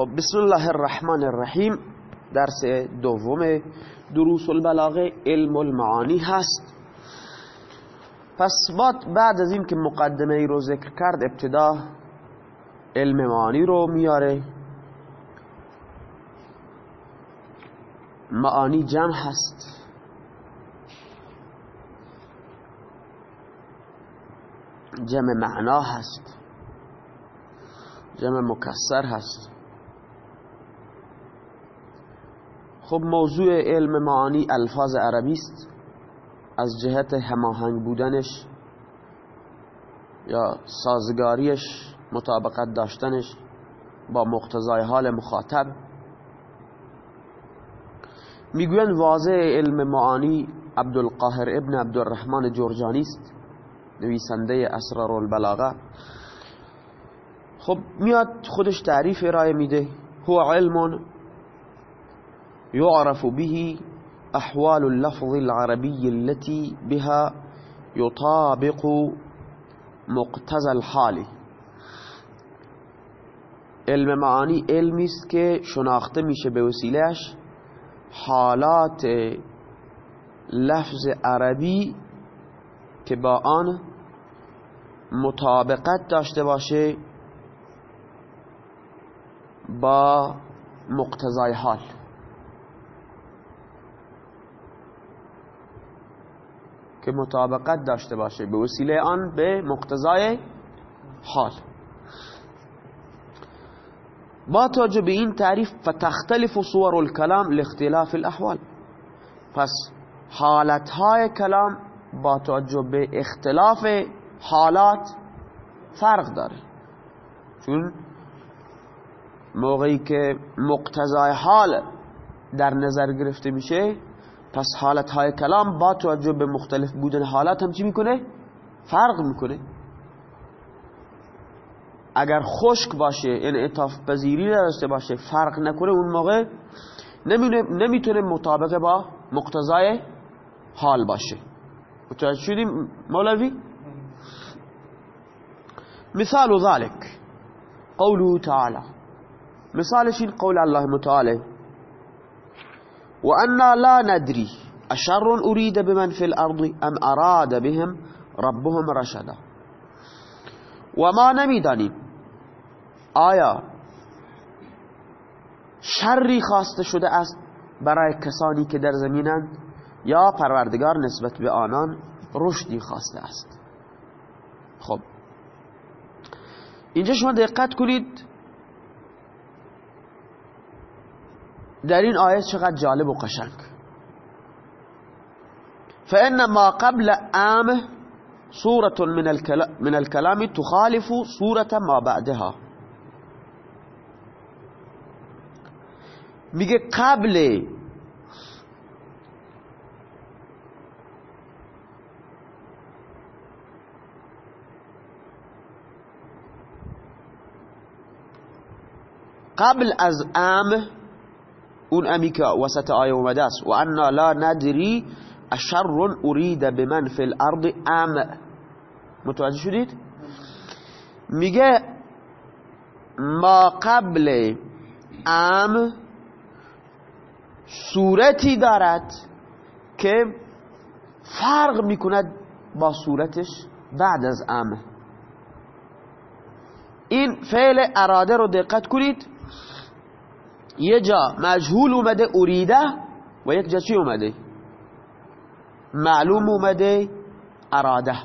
خب بسم الله الرحمن الرحیم. درس دوم دروس البلاغه علم المعانی هست. پس بعد از این که مقدمه ای رو ذکر کرد ابتدا علم معانی رو میاره. معانی جمع هست. جمع معنا هست. جمع مکسر هست. خب موضوع علم معانی الفاظ عربی است. از جهت هماهنگ بودنش یا سازگاریش مطابقت داشتنش با مقتضای حال مخاطب. می‌گوین واضح علم معانی عبدالقاهر ابن عبدالرحمن جرجانی است نویسنده اسرار البلاغه خب میاد خودش تعریف ارائه میده. هو علم يعرف به أحوال اللفظ العربي التي بها يطابق مقتضى الحال. علم معانی علمی است که شناخته میشه حالات لفظ عربی که با آن مطابقت داشته باشه با مقتضای حال. که مطابقت داشته باشه. به وسیله آن به مقتضای حال. با توجه به این تعریف فتختلف صور الكلام لاختلاف الاحوال. پس حالتهای کلام با توجه به اختلاف حالات فرق داره. چون موقعی که مقتضای حال در نظر گرفته میشه پس حالت های کلام با توجه به مختلف بودن حالات هم چی می‌کنه؟ فرق می‌کنه. اگر خشک باشه انعطاف پذیری نداشته باشه فرق نکنه اون موقع نمی‌تونه مطابق با مقتضای حال باشه. متوجه شدیم مولوی؟ مثال ذلك. قوله تعالى مثالش این قول الله متعالى وأنا لا ندري أشر أريد بمن في الأرض أم أراد بهم ربهم رشدا. وما نمی‌دانیم آیا شری خواسته شده است برای کسانی که در زمینند یا پروردگار نسبت به آنان رشدی خواسته است. خب. اینجا شما دقت کنید. در این آیه چقدر جالب و قشنگ. فإن ما قبل ام صورة من الكلام, من الكلام تخالف صورة ما بعدها. میگه قبل قبل از ام اون امی که وسط آیه اومده است و أنا لا ندری أشر ارید بمن فی الأرض أم. متوجه شدید میگه ما قبل أم صورتی دارد که فرق میکند با صورتش بعد از أم. این فعل أرادة رو دقت کنید یه جا مجهول اومده اریده و یک جا چی اومده معلوم اومده أراده.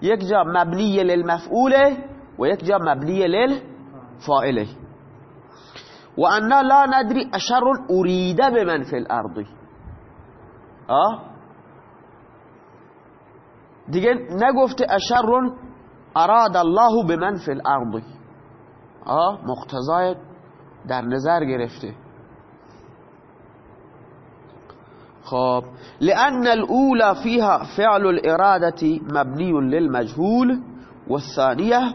یک جا مبنی للمفعوله و یک جا مبنی للفاعله و أنا لا ندری أشر اریده بمن فی الأرض. آه؟ دیگه نگفته أشر أراد الله بمن فی الأرض. آه؟ مقتضای در نظر گرفته. خب. لأن الأولى فيها فعل الإرادة مبني للمجهول والثانية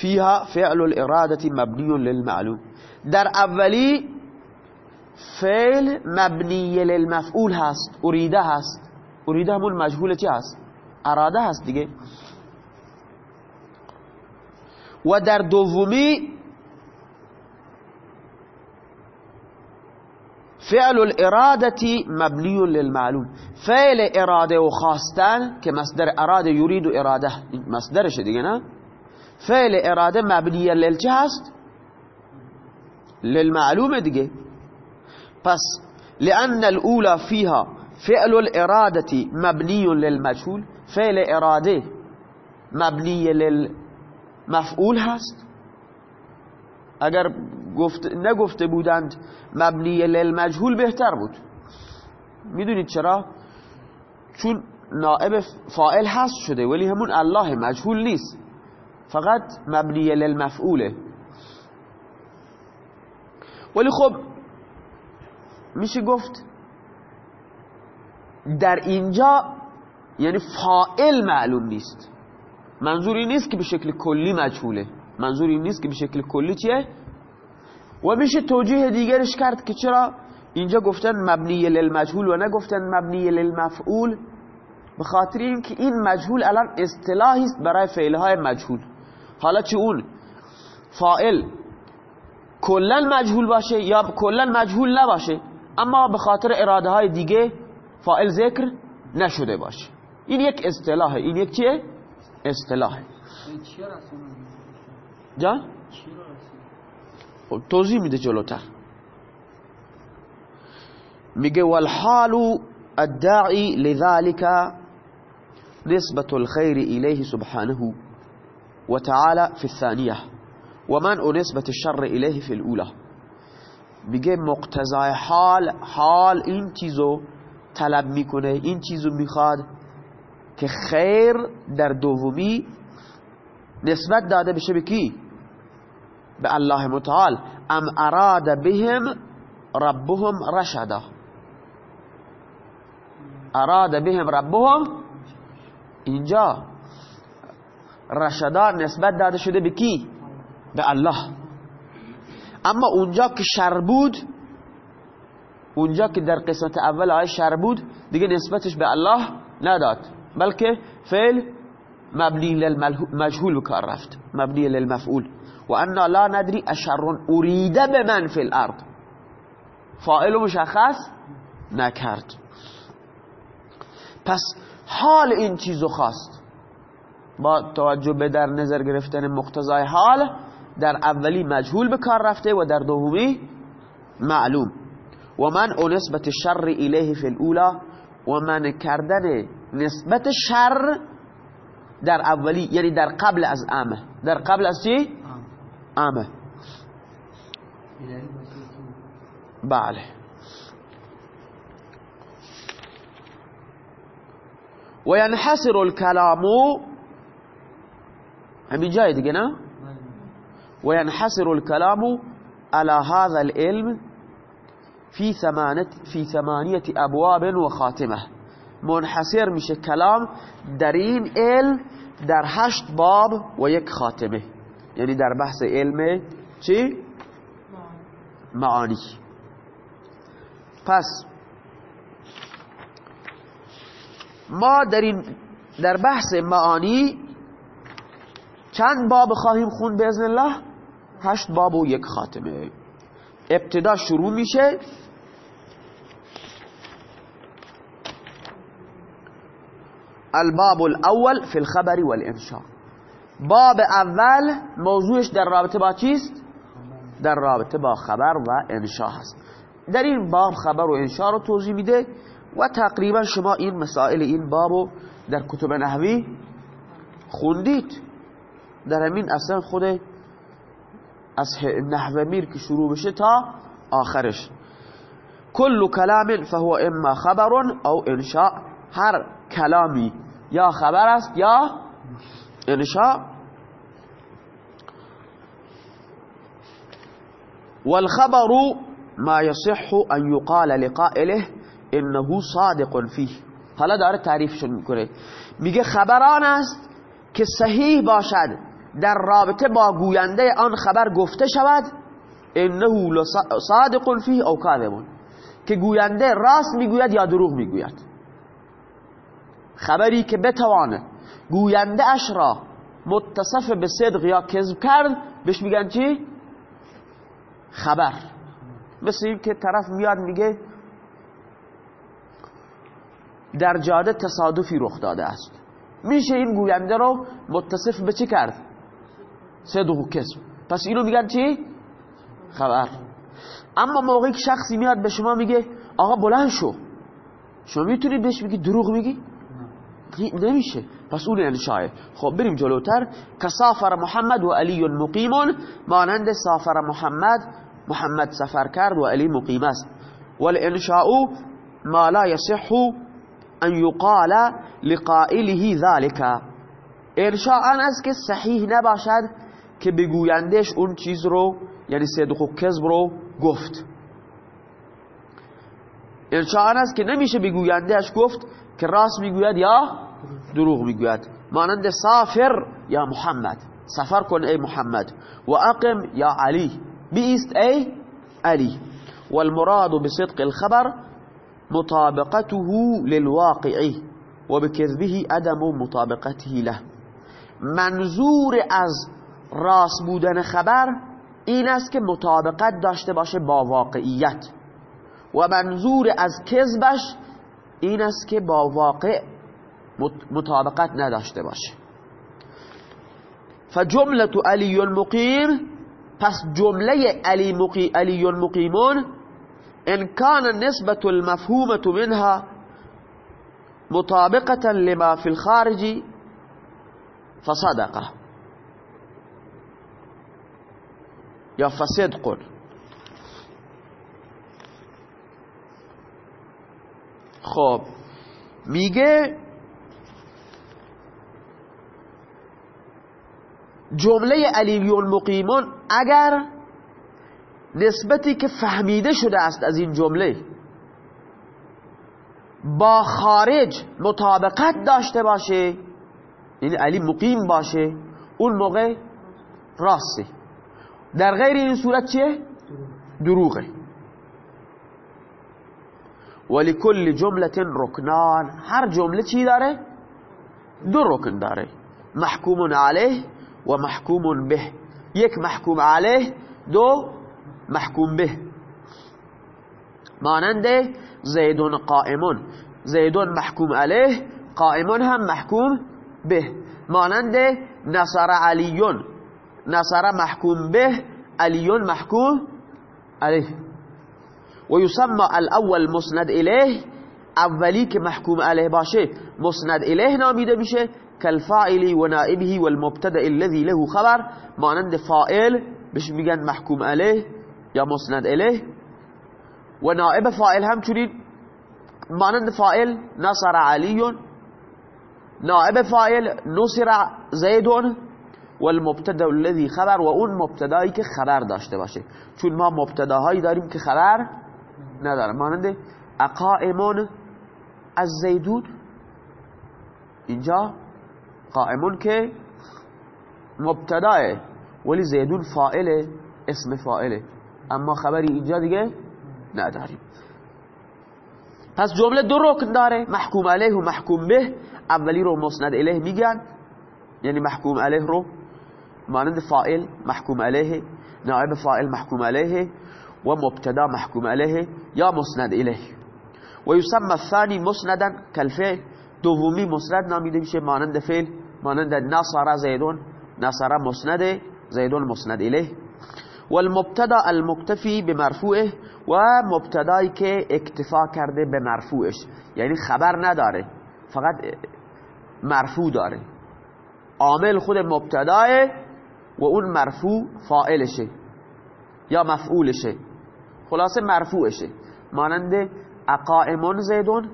فيها فعل الإرادة مبني للمعلوم. در اولی فعل مبنی للمفعول هست اریده هست. اریده همون مجهول چی هست؟ اراده هست دیگه. و در دومی فعل الارادتی مبنی للمعلوم فعل إرادة و خواستن که مصدر إرادة. و اراده مصدرشه دیگه نه فعل إرادة مبنی للچه هست؟ للمعلوم دیگه پس لأن الأولى فيها فعل الإرادة مبني للمجهول فعل إرادة مبنی للمفعول هست؟ اگر گفت نگفته بودند مبنی للمجهول بهتر بود. می‌دونید چرا؟ چون نائب فائل هست شده ولی همون الله مجهول نیست. فقط مبنی للمفعوله. ولی خب میشه گفت در اینجا یعنی فائل معلوم نیست. منظوری نیست که به شکل کلی مجهوله. منظوری نیست که به شکل کلی چیه؟ و میشه توجیه دیگرش کرد که چرا اینجا گفتن مبنی للمجهول و نگفتن مبنی للمفعول به خاطر اینکه این مجهول الان اصطلاحی است برای فعلهای مجهول. حالا چه اون؟ فائل کلا مجهول باشه یا کلا مجهول نباشه اما به خاطر اراده های دیگه فائل ذکر نشده باشه. این یک اصطلاحه. این یک چیه؟ اصطلاحه. جان خب، توضیح میده جلوتر. میگه والحال الداعی لذلك نسبة الخير إليه سبحانه وتعالى في الثانية ومنع نسبة الشر إليه في الأولى میگه مقتضای حال حال این چیزو طلب می‌کنه این چیزو می‌خواد که خیر در دومی نسبت داده بشه به کی؟ به الله متعال. ام اراد بهم ربهم رشدا. اراد بهم ربهم اینجا. رشدا نسبت داده شده به کی؟ به الله. اما اونجا که شر بود اونجا که در قسمت اول آیه شر بود دیگه نسبتش به الله نداد. بلکه فعل مبنی للمجهول بکار رفت. مبنی للمفعول. و انا لا ندری اشر اریده به من فی الارض فاعل مشخص نکرد. پس حال این چیزو خواست. با توجه به در نظر گرفتن مقتضای حال در اولی مجهول به کار رفته و در دومی معلوم. و من او نسبت شر الیه فی الاولا و من کردن نسبت شر در اولی یعنی در قبل از امه در قبل از چی؟ امه بله. و ینحصر الكلام همین جای دیگه وينحصر الكلام على هذا العلم في ثمانية, في ثمانية أبواب وخاتمة منحصر میشه کلام در این علم در هشت باب و یک خاتمه. یعنی در بحث علم چی؟ معانی. پس ما در این در بحث معانی چند باب خواهیم خون به الله؟ هشت باب و یک خاتمه. ابتدا شروع میشه. الباب الاول فی الخبر والانشاء باب اول موضوعش در رابطه با چیست؟ در رابطه با خبر و انشاء هست. در این باب خبر و انشاء رو توضیح میده و تقریبا شما این مسائل این بابو در کتب نحوی خوندید. در همین اصلا خود از نحو میر که شروع بشه تا آخرش. کل کلام فهو اما خبر او انشاء. هر کلامی یا خبر است یا انشاء والخبر ما يصح ان يقال لقائله انه صادق فيه. حالا داره تعریفشون می‌کنه. میگه خبران است که صحیح باشد. در رابطه با گوینده آن خبر گفته شود انه صادق فيه او کاذب. که گوینده راست می‌گوید یا دروغ می‌گوید. خبری که بتواند گوینده اش را متصف به صدق یا کذب کرد بهش میگن چی؟ خبر. مثل این که طرف میاد میگه در جاده تصادفی رخ داده است. میشه این گوینده رو متصف به چی کرد؟ صدق و کسب پس اینو میگن چی؟ خبر. اما موقعی که شخصی میاد به شما میگه آقا بلند شو. شما می‌تونید بهش بگی دروغ میگی؟ نمیشه. پس اون انشاءه خب بریم جلوتر. کسافر محمد و علی مقیمون. مانند سافر محمد محمد سفر کرد و علی مقیم است. والانشاء ما لا يصح ان يقال لقائله ذلك. انشاء است که صحیح نباشد که بگویندش اون چیز رو یعنی صدق و کذب رو گفت. انشاء است که نمیشه بگویندهش گفت که راست می‌گوید یا دروغ می‌گوید. مانند سافر یا محمد. سفر کن ای محمد. و اقم یا علی. بیست ای علی. والمراد بصدق الخبر مطابقته للواقع وبكذبه عدم مطابقته له. منظور از راست بودن خبر این است که مطابقت داشته باشه با واقعیت. و منظور از کذبش این است که با واقع مطابقت نداشته باشه. فجملة علی مقیم پس جمله علی, مقی علی مقیمون ان كان نسبة المفهومة منها مطابقة لما في الخارج فصدقة. یا فصدق. خب میگه جمله علی المقیمون اگر نسبتی که فهمیده شده است از این جمله با خارج مطابقت داشته باشه یعنی علی مقیم باشه اون موقع راسته در غیر این صورت چیه؟ دروغه ولکل جمله رکنان هر جمله چی داره؟ دو رکن داره محکوم علیه و محکوم به. یک محکوم علیه دو محکوم به. مانند زیدون قائمون. زیدون محکوم علیه قائمون هم محکوم به. مانند نصر علیون. نصر محکوم به علیون محکوم علیه. و یسمى الاول مسند الیه. اولی که محکوم علیه باشه مسند الیه نامیده میشه. کالفاعلی و نائبه والمبتدع الذي له خبر مانند فائل بهش میگن محکوم علیه یا مسند الیه و نائب فائل همچنین مانند فائل نصر علیون نائب فائل نصر زیدون والمبتدا الذي خبر و اون مبتدایی که خبر داشته باشه. چون ما مبتداهایی داریم که خبر نداره مانند اقائمون از زیدون. اینجا قائمون که مبتداه ولی زیدون فائله اسم فائله اما خبری اینجا دیگه نداریم. پس جمله دو رکن داره. محکوم علیه و محکوم به. اولی رو مسند الیه میگن. یعنی محکوم علیه رو مانند فائل محکوم علیه نائب فائل محکوم علیه و مبتدا محکوم علیه یا مسند الیه و یسمى الثانی مسندا کالفعل. دومی مسند نامیده میشه مانند فعل مانند نصر زیدون. نصر مسند زیدون مسند الیه. والمبتدا المكتفی بمرفوعه و مبتدایی که اکتفا کرده به مرفوعش. یعنی خبر نداره فقط مرفوع داره. عامل خود مبتداه و اون مرفوع فائلشه یا مفعولشه. خلاصه مرفوعشه. مانند اقائمون زیدون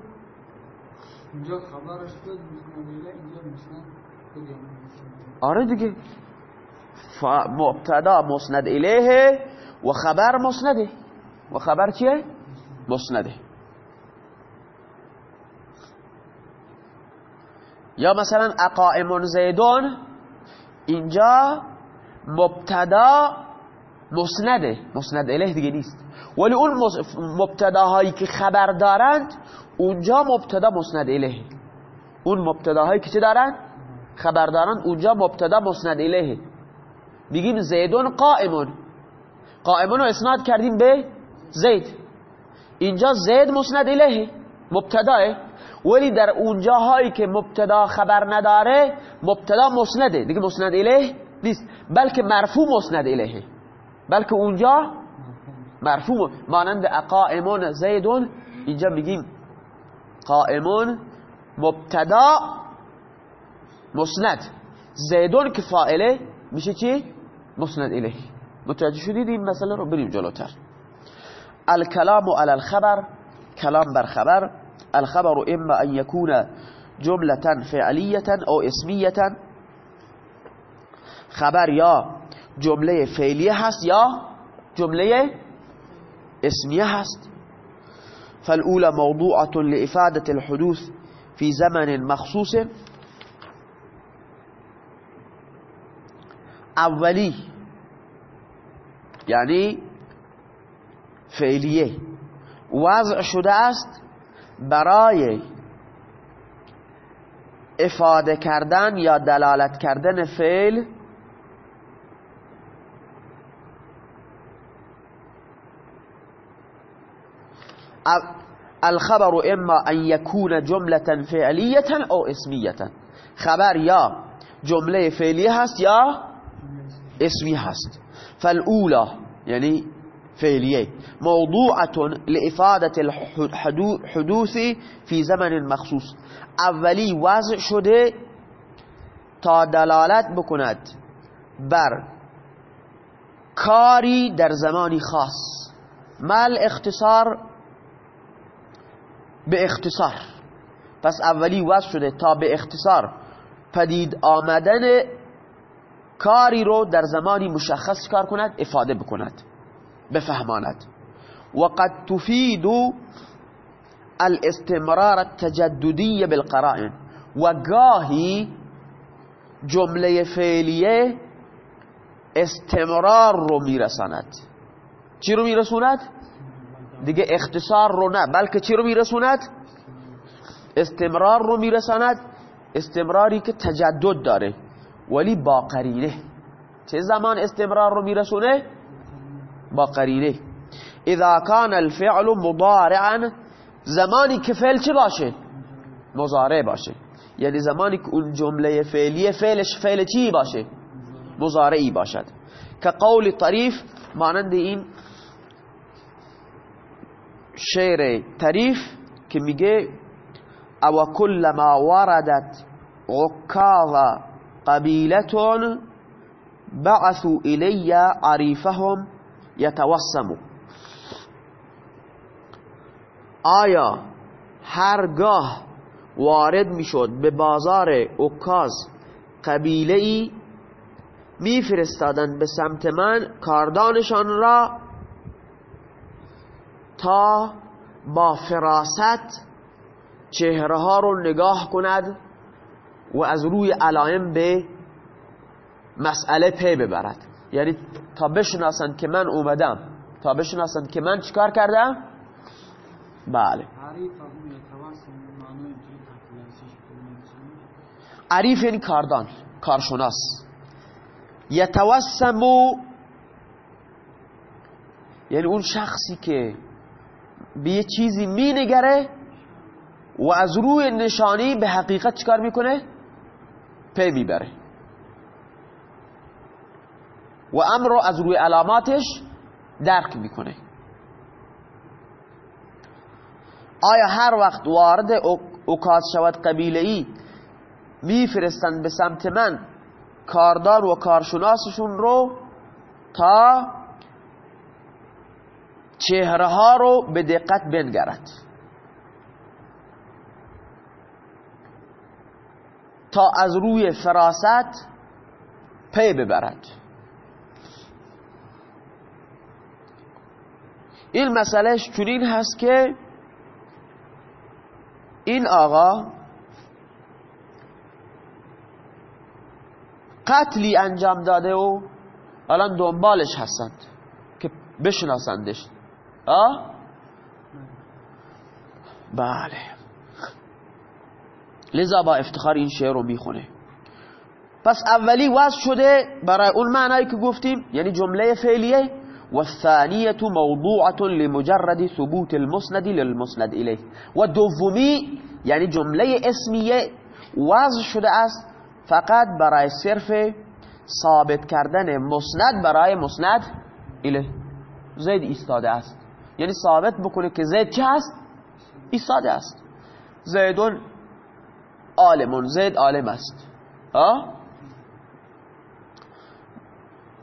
اینجا خبرش بود اینجا آره دیگه. مبتدا مسند الیه و خبر مسنده. و خبر چیه؟ مسنده. یا مثلا اقائم زیدون اینجا مبتدا مسنده. مسند الیه دیگه نیست. ولی اون مبتداهایی که خبر دارند اونجا مبتدا مسند الیه. اون مبتداهایی که چه دارند خبر دارند اونجا مبتدا مسند الیه. میگیم زیدون قائمون. قائمون رو اسناد کردیم به زید. اینجا زید مسند الیه مبتداه. ولی در اونجا هایی که مبتدا خبر نداره مبتدا مسنده. دیگه مسند الیه نیست. بلکه مرفوع مسند الیه. بلکه اونجا مرفوع. مانند قائمون زیدون اینجا میگیم قائمون مبتدا مسند. زیدون که فائله میشه چی؟ مسند الیه. متوجه شدید این مسئله رو؟ بریم جلوتر. الكلام على الخبر كلام بر خبر. الخبر اما ان يكون جملة فعلية او اسمية خبر یا جمله فعلیه هست یا جمله اسمیه هست؟ فالأولى موضوعة لإفادة الحدوث في زمن مخصوص. اولی یعنی فعلیه وضع شده است برای افاده کردن یا دلالت کردن فعل الخبر إما أن يكون جملة فعلية أو اسمية. خبر یا جملة فعلیه هست یا اسمی هست. فالأولى یعنی فعلیه موضوعة لإفادة الحدوث في زمن مخصوص. اولی وضع شده تا دلالت بکند بر کاری در زمانی خاص. مال اختصار به اختصار. پس اولی وضع شده تا به اختصار. پدید آمدن کاری رو در زمانی مشخص کار کند افاده بکند بفهماند. وقد تفید الاستمرار التجددی بالقرائن. و گاهی جمله فعلیه استمرار رو میرساند. چی رو میرسوند؟ دیگه اختصار رو نه بلکه چی رو میرسوند؟ استمرار رو میرساند استمراری که تجدد داره ولی با قرینه چه زمان استمرار رو میرسونه؟ با قرینه اذا کان الفعل مضارعا زمانی که فعل چه باشه؟ مضارع باشه یعنی زمانی که اون جمله فعلیه فعلش فعل چی باشه؟ مضارعی باشد که قول طریف مانند این شعر طریف که میگه او کل ما وردت عکاظ قبیلتون بعثوا الی عریفهم یتوسمو آیا هرگاه وارد می‌شد به بازار اوکاز قبیله ای میفرستادند به سمت من کاردانشان را؟ تا با فراست چهره ها رو نگاه کند و از روی علائم به مسئله پی ببرد. یعنی تا بشناسند که من اومدم تا بشناسند که من چیکار کردم؟ بله. عریف یعنی کاردان کارشناس. یتوسمو یعنی اون شخصی که به یه چیزی می نگره و از روی نشانی به حقیقت چکار می‌کنه؟ پی می‌بره و امر رو از روی علاماتش درک می‌کنه آیا هر وقت وارد اوکاس شود قبیله ای میفرستند به سمت من کاردار و کارشناسشون رو تا چهره ها رو به دقت بنگرد. تا از روی فراست پی ببرد. این مسئلهش چنین هست که این آقا قتلی انجام داده و الان دنبالش هستند که بشناسندش. آه؟ بله. لذا با افتخار این شعر رو می‌خونه. پس اولی وضع شده برای اون معنایی که گفتیم یعنی جمله فعلیه. والثانية موضوعة لمجرد ثبوت المسند للمسند إليه و دومی یعنی جمله اسمیه وضع شده است فقط برای صرف ثابت کردن مسند برای مسند اله زید ایستاده است. یعنی ثابت بکنه که زید چه هست؟ ایستاده است. زیدون عالمون زید عالم است. ها؟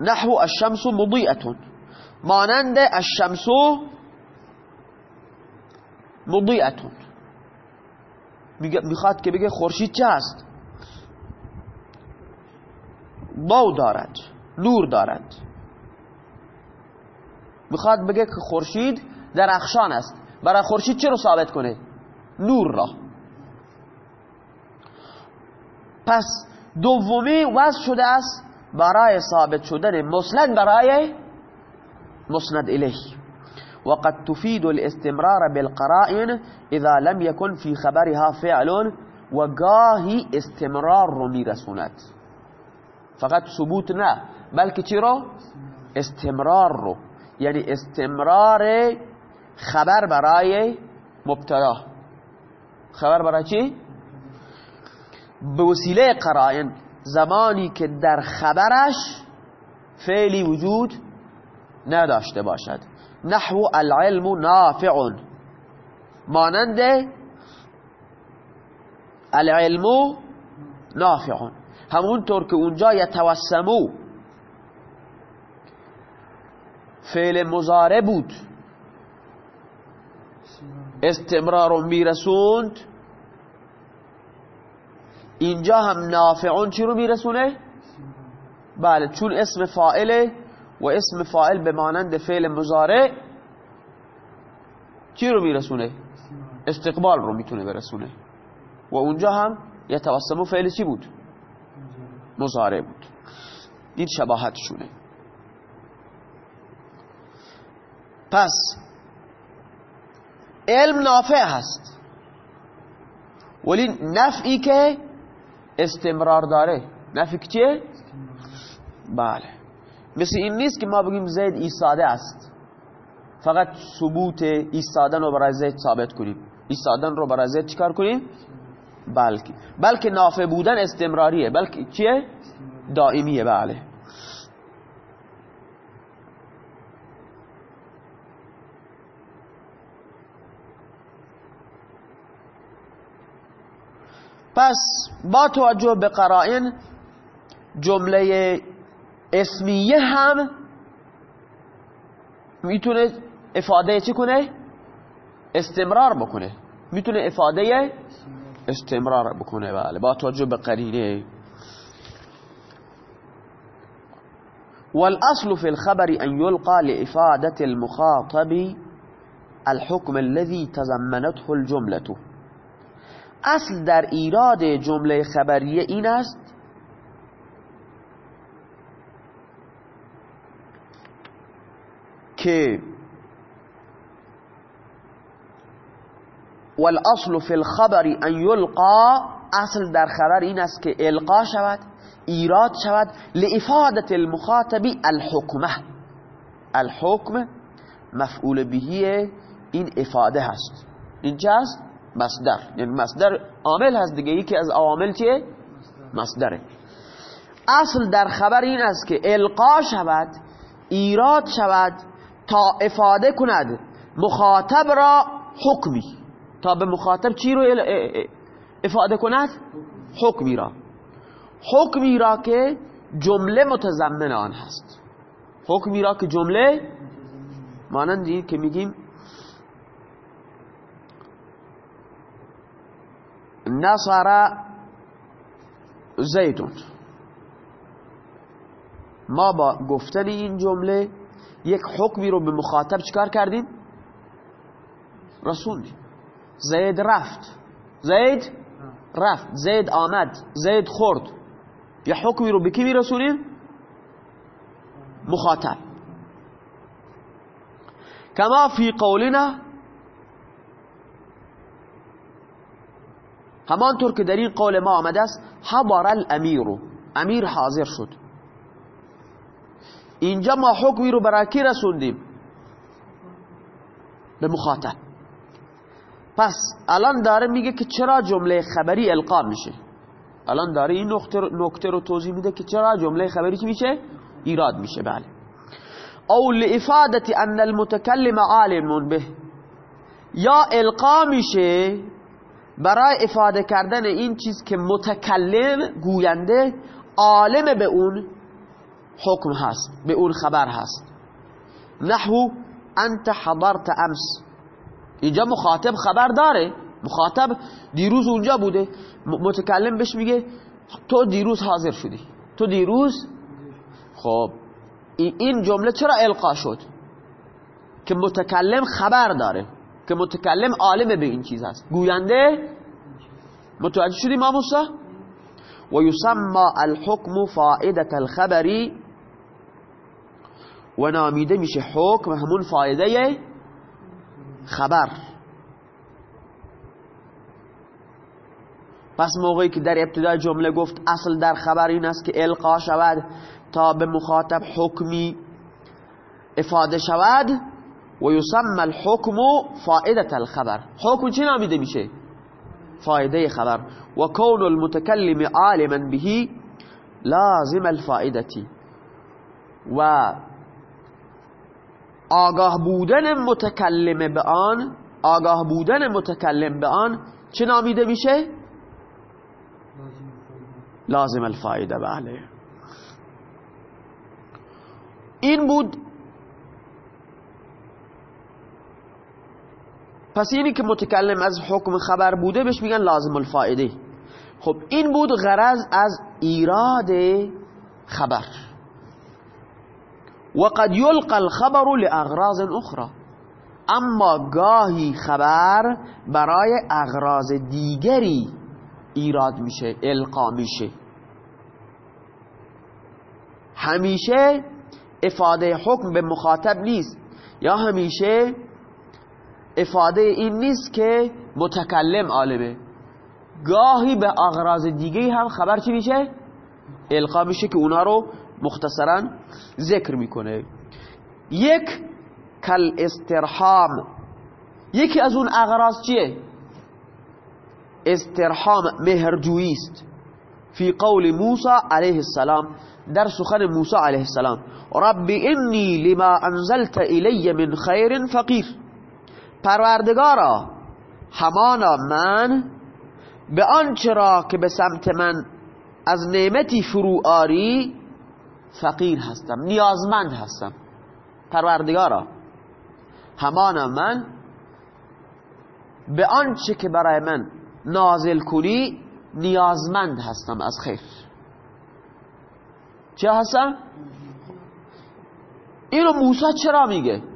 نحو الشمس مضیئتون. مانند الشمس مضیئتون. می‌خواد که بگه خورشید چه هست؟ ضوء دارد نور دارد. می‌خواد بگه که خورشید درخشان است. برای خورشید چه رو ثابت کنه؟ نور را. پس دومی وضع شده است برای ثابت شدن مسند برای مسند الیه. وقد تفيد الاستمرار بالقرائن اذا لم يكن في خبرها فعل وگاهی استمرار رو میرسوند. فقط ثبوت نه بلکه چی رو؟ استمرار رو. یعنی استمرار خبر برای مبتدا خبر برای چی؟ به وسیله قرائن. زمانی که در خبرش فعلی وجود نداشته باشد. نحو العلم نافع. مانند العلم نافع. همونطور که اونجا یتوسمو فعل مزاره بود استمرار میرسوند اینجا هم نافعون چی رو میرسونه؟ بله چون اسم فائله و اسم فائل به مانند فعل مزاره چی رو میرسونه؟ استقبال رو می‌تونه برسونه و اونجا هم یتوسمو فعل چی بود؟ مزاره بود این شباهتشونه پس علم نافع هست. ولی نفعی که استمرار داره. نفعی که چیه؟ بله. مثل این نیست که ما بگیم زید ایستاده است. فقط ثبوت ایستادن رو برای زید ثابت کنیم. ایستادن رو برای زید چیکار کنیم؟ بلکه. بلکه نافع بودن استمراریه. بلکه چیه؟ دائمیه. بله. پس با توجه به قرائن جمله اسمیه هم می‌تونه افاده چی کنه؟ استمرار بکنه. می‌تونه افاده استمرار بکنه بله. با توجه به قرینه. والأصل في الخبر أن يلقى لإفادة المخاطب الحكم الذي تزمنته الجملة. اصل در ایراد جمله خبریه این است که والاصل في الخبر ان يلقى اصل در خبر این است که القا شود ایراد شود لافادت المخاطب الحکمه الحکم مفعول بهی این افاده هست اینجاست؟ مصدر. یعنی مصدر عامل هست دیگه. یکی از عوامل چیه؟ مصدره. اصل در خبر این است که القا شود ایراد شود تا افاده کند. مخاطب را حکمی. تا به مخاطب چی رو افاده کند؟ حکمی را. حکمی را که جمله متضمن آن هست. حکمی را که جمله مانند که میگیم نصر زیدون ما با گفتن این جمله یک حکمی رو به مخاطب چکار کردیم؟ رسوندیم. زید رفت. زید رفت. زید آمد. زید خورد. یه حکمی رو به کی میرسونیم؟ مخاطب. کما فی قولنا همانطور که در این قول ما آمده است حضر الامیر. امیر حاضر شد. اینجا ما حکمی رو برای کی رسوندیم؟ به مخاطب. پس الان داره میگه که چرا جمله خبری القا میشه؟ الان داره این نکته رو توضیح میده که چرا جمله خبری چی میشه؟ ایراد میشه. بله. او لافادت ان المتکلم عالم به. یا القا میشه برای افاده کردن این چیز که متکلم گوینده عالم به اون حکم هست به اون خبر هست. نحو انت حضرت امس. اینجا مخاطب خبر داره. مخاطب دیروز اونجا بوده. متکلم بهش میگه تو دیروز حاضر شدی. تو دیروز؟ خب این جمله چرا القا شد؟ که متکلم خبر داره. که متکلم عالم به این چیز هست گوینده؟ متوجه شدی ما موسا و یسمى الحکم فائدة الخبری و نامیده میشه حکم همون فایده خبر. پس موقعی که در ابتدای جمله گفت اصل در خبر این است که القا شود تا به مخاطب حکمی افاده شود و یسمى الحکم فائدة الخبر. حکم چی نامیده میشه؟ فایده خبر. و کون المتکلم عالما به لازم الفائدتی و آگاه بودن متکلم به آن آگاه بودن متکلم به آن چه نامیده میشه؟ لازم الفایده بله. این بود پس اینی که متکلم از حکم خبر بوده بهش میگن لازم الفائده. خب این بود غرض از ایراد خبر. وقد يلقى الخبر لأغراض اخرى. اما گاهی خبر برای اغراض دیگری ایراد میشه القا میشه. همیشه افاده حکم به مخاطب نیست. یا همیشه افاده این نیست که متکلم عالمه. گاهی به اغراض دیگه هم خبر چی میشه؟ القا میشه که اونا رو مختصرا ذکر می‌کنه. یک کل استرحام یکی از اون اغراض چیه؟ استرحام مهرجویی است. فی قول موسی علیه السلام در سخن موسی علیه السلام رب انی لما انزلت الی من خیر فقیر. پروردگارا همانا من به آنچه را که به سمت من از نعمتی فرو آری فقیر هستم نیازمند هستم پروردگارا همانا من به آنچه که برای من نازل کنی نیازمند هستم از خیر چه هستم؟ اینو موسی چرا میگه؟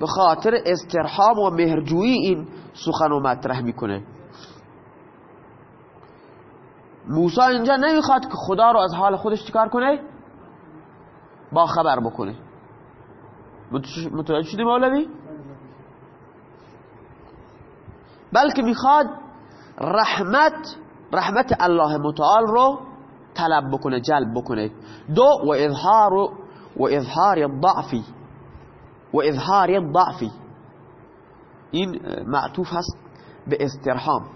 به خاطر استرحام و مهرجویی این سخن و مطرح می‌کنه. موسی اینجا نمی‌خواد که خدا رو از حال خودش چیکار کنه؟ با خبر بکنه. متوجه شدی مولوی؟ بلکه می‌خواد رحمت رحمت الله متعال رو طلب بکنه جلب بکنه. دو و اظهار و اظهار الضعفی و اظهار الضعفی این معطوف هست به استرحام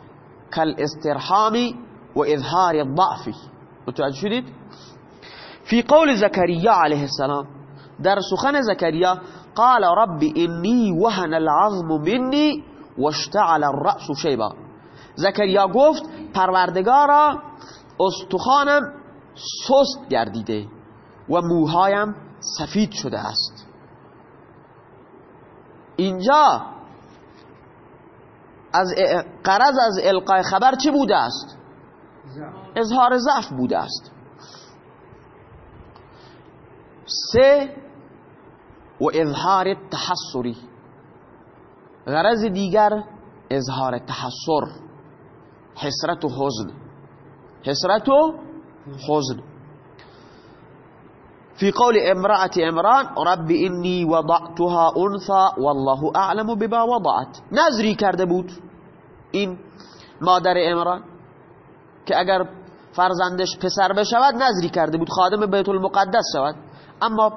کل استرحامی و اظهار الضعفی متوجه شدید؟ في قول زكريا عليه السلام در سخن زكريا قال رب إني وهن العظم مني واشتعل الرأس شيبا. زكريا گفت پروردگارا استخوانم سست گردیده و موهایم سفید شده است. اینجا از قرض از القای خبر چی بوده است؟ اظهار ضعف بوده است. سه و اظهار تحصری. غرض دیگر اظهار تحصر حسرت و حزن. حسرت و حزن. في قول امرأة عمران رب إني وضعتها أنثى والله أعلم بما وضعت. نظری کرده بود این مادر عمران که اگر فرزندش پسر بشود نظری کرده بود خادم بیت المقدس شود. اما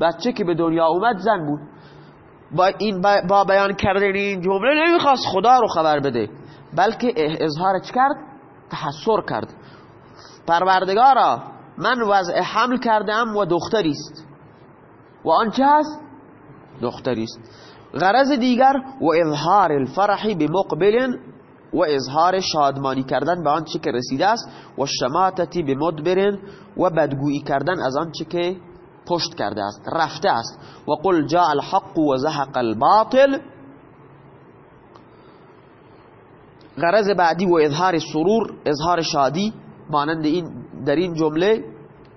بچه که به دنیا اومد زن بود. با این با بیان کردن این جمله نمی‌خواست خدا رو خبر بده بلکه اظهارش کرد؟ تحسر کرد. پروردگارا من وضع حمل کردم و دختری است. و آنچه هست دختری است. غرض دیگر و اظهار الفرحی بمقبل و اظهار شادمانی کردن به آنچه که رسیده است و شماتتی بمدبر و بدگویی کردن از آنچه که پشت کرده است رفته است. و قل جاء الحق و زهق الباطل. غرض بعدی و اظهار سرور اظهار شادی مانند این در این جمله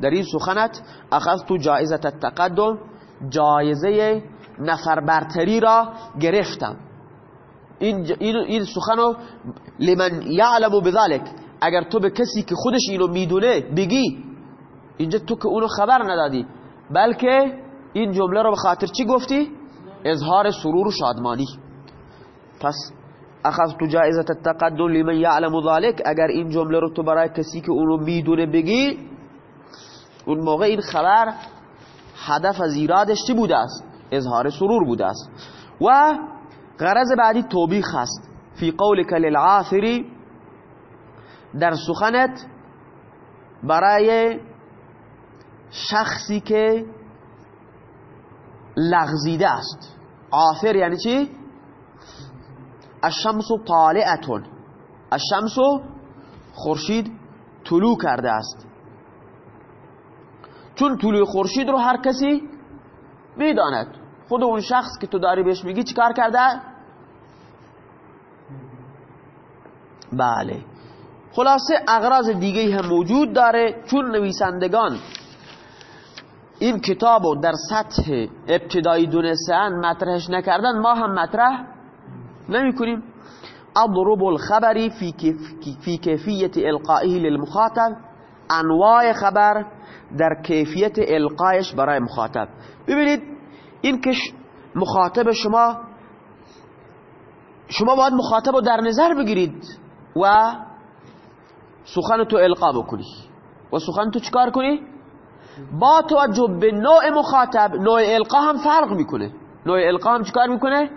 در این سخنت اخذت جایزه التقدم جایزه نفر برتری را گرفتم این, این سخنو لمن یعلم بذلك اگر تو به کسی که خودش اینو می‌دونه بگی اینجا تو که اونو خبر ندادی بلکه این جمله رو به خاطر چی گفتی؟ اظهار سرور و شادمانی پس اخذت جائزت التقدم لمن یعلم ذلك. اگر این جمله رو تو برای کسی که اونو می‌دونه بگی اون موقع این خبر هدف از ایرادش چی بوده است؟ اظهار سرور بوده است. و غرض بعدی توبیخ است. فی قولک للعاثری در سخنت برای شخصی که لغزیده است. عاثر یعنی چی؟ الشمس طالعتون الشمس خورشید طلوع کرده است. چون طلوع خورشید رو هر کسی می‌داند. خود اون شخص که تو داری بهش میگی چیکار کرده؟ بله. خلاصه اغراض دیگه هم موجود داره. چون نویسندگان این کتاب رو در سطح ابتدایی دونستن مطرحش نکردن ما هم مطرح نمی کنیم اضرب الخبری فی کیفیت القائه للمخاطب. انواع خبر در کیفیت القایش برای مخاطب. ببینید این که مخاطب شما شما باید مخاطب رو در نظر بگیرید و سخن تو القا بکنی. و سخن تو چکار کنی؟ با توجه به نوع مخاطب نوع القا هم فرق می‌کنه. نوع القا هم چکار می‌کنه؟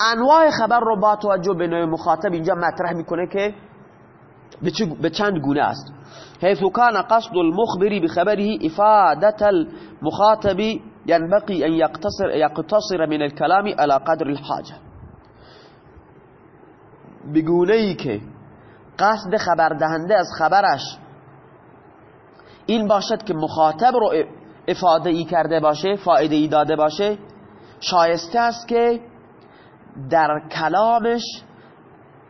انواع خبر رو با توجه به نوع مخاطب اینجا مطرح می‌کنه که به چند گونه است. حيث كان قصد المخبر بخبره إفادة المخاطب ينبغي أن يقتصر, يقتصر من الكلام على قدر الحاجة. بگونه که قصد خبر دهنده از خبرش این باشد که مخاطب رو افاده ای کرده باشه فایده ای داده باشه شایسته است که در کلامش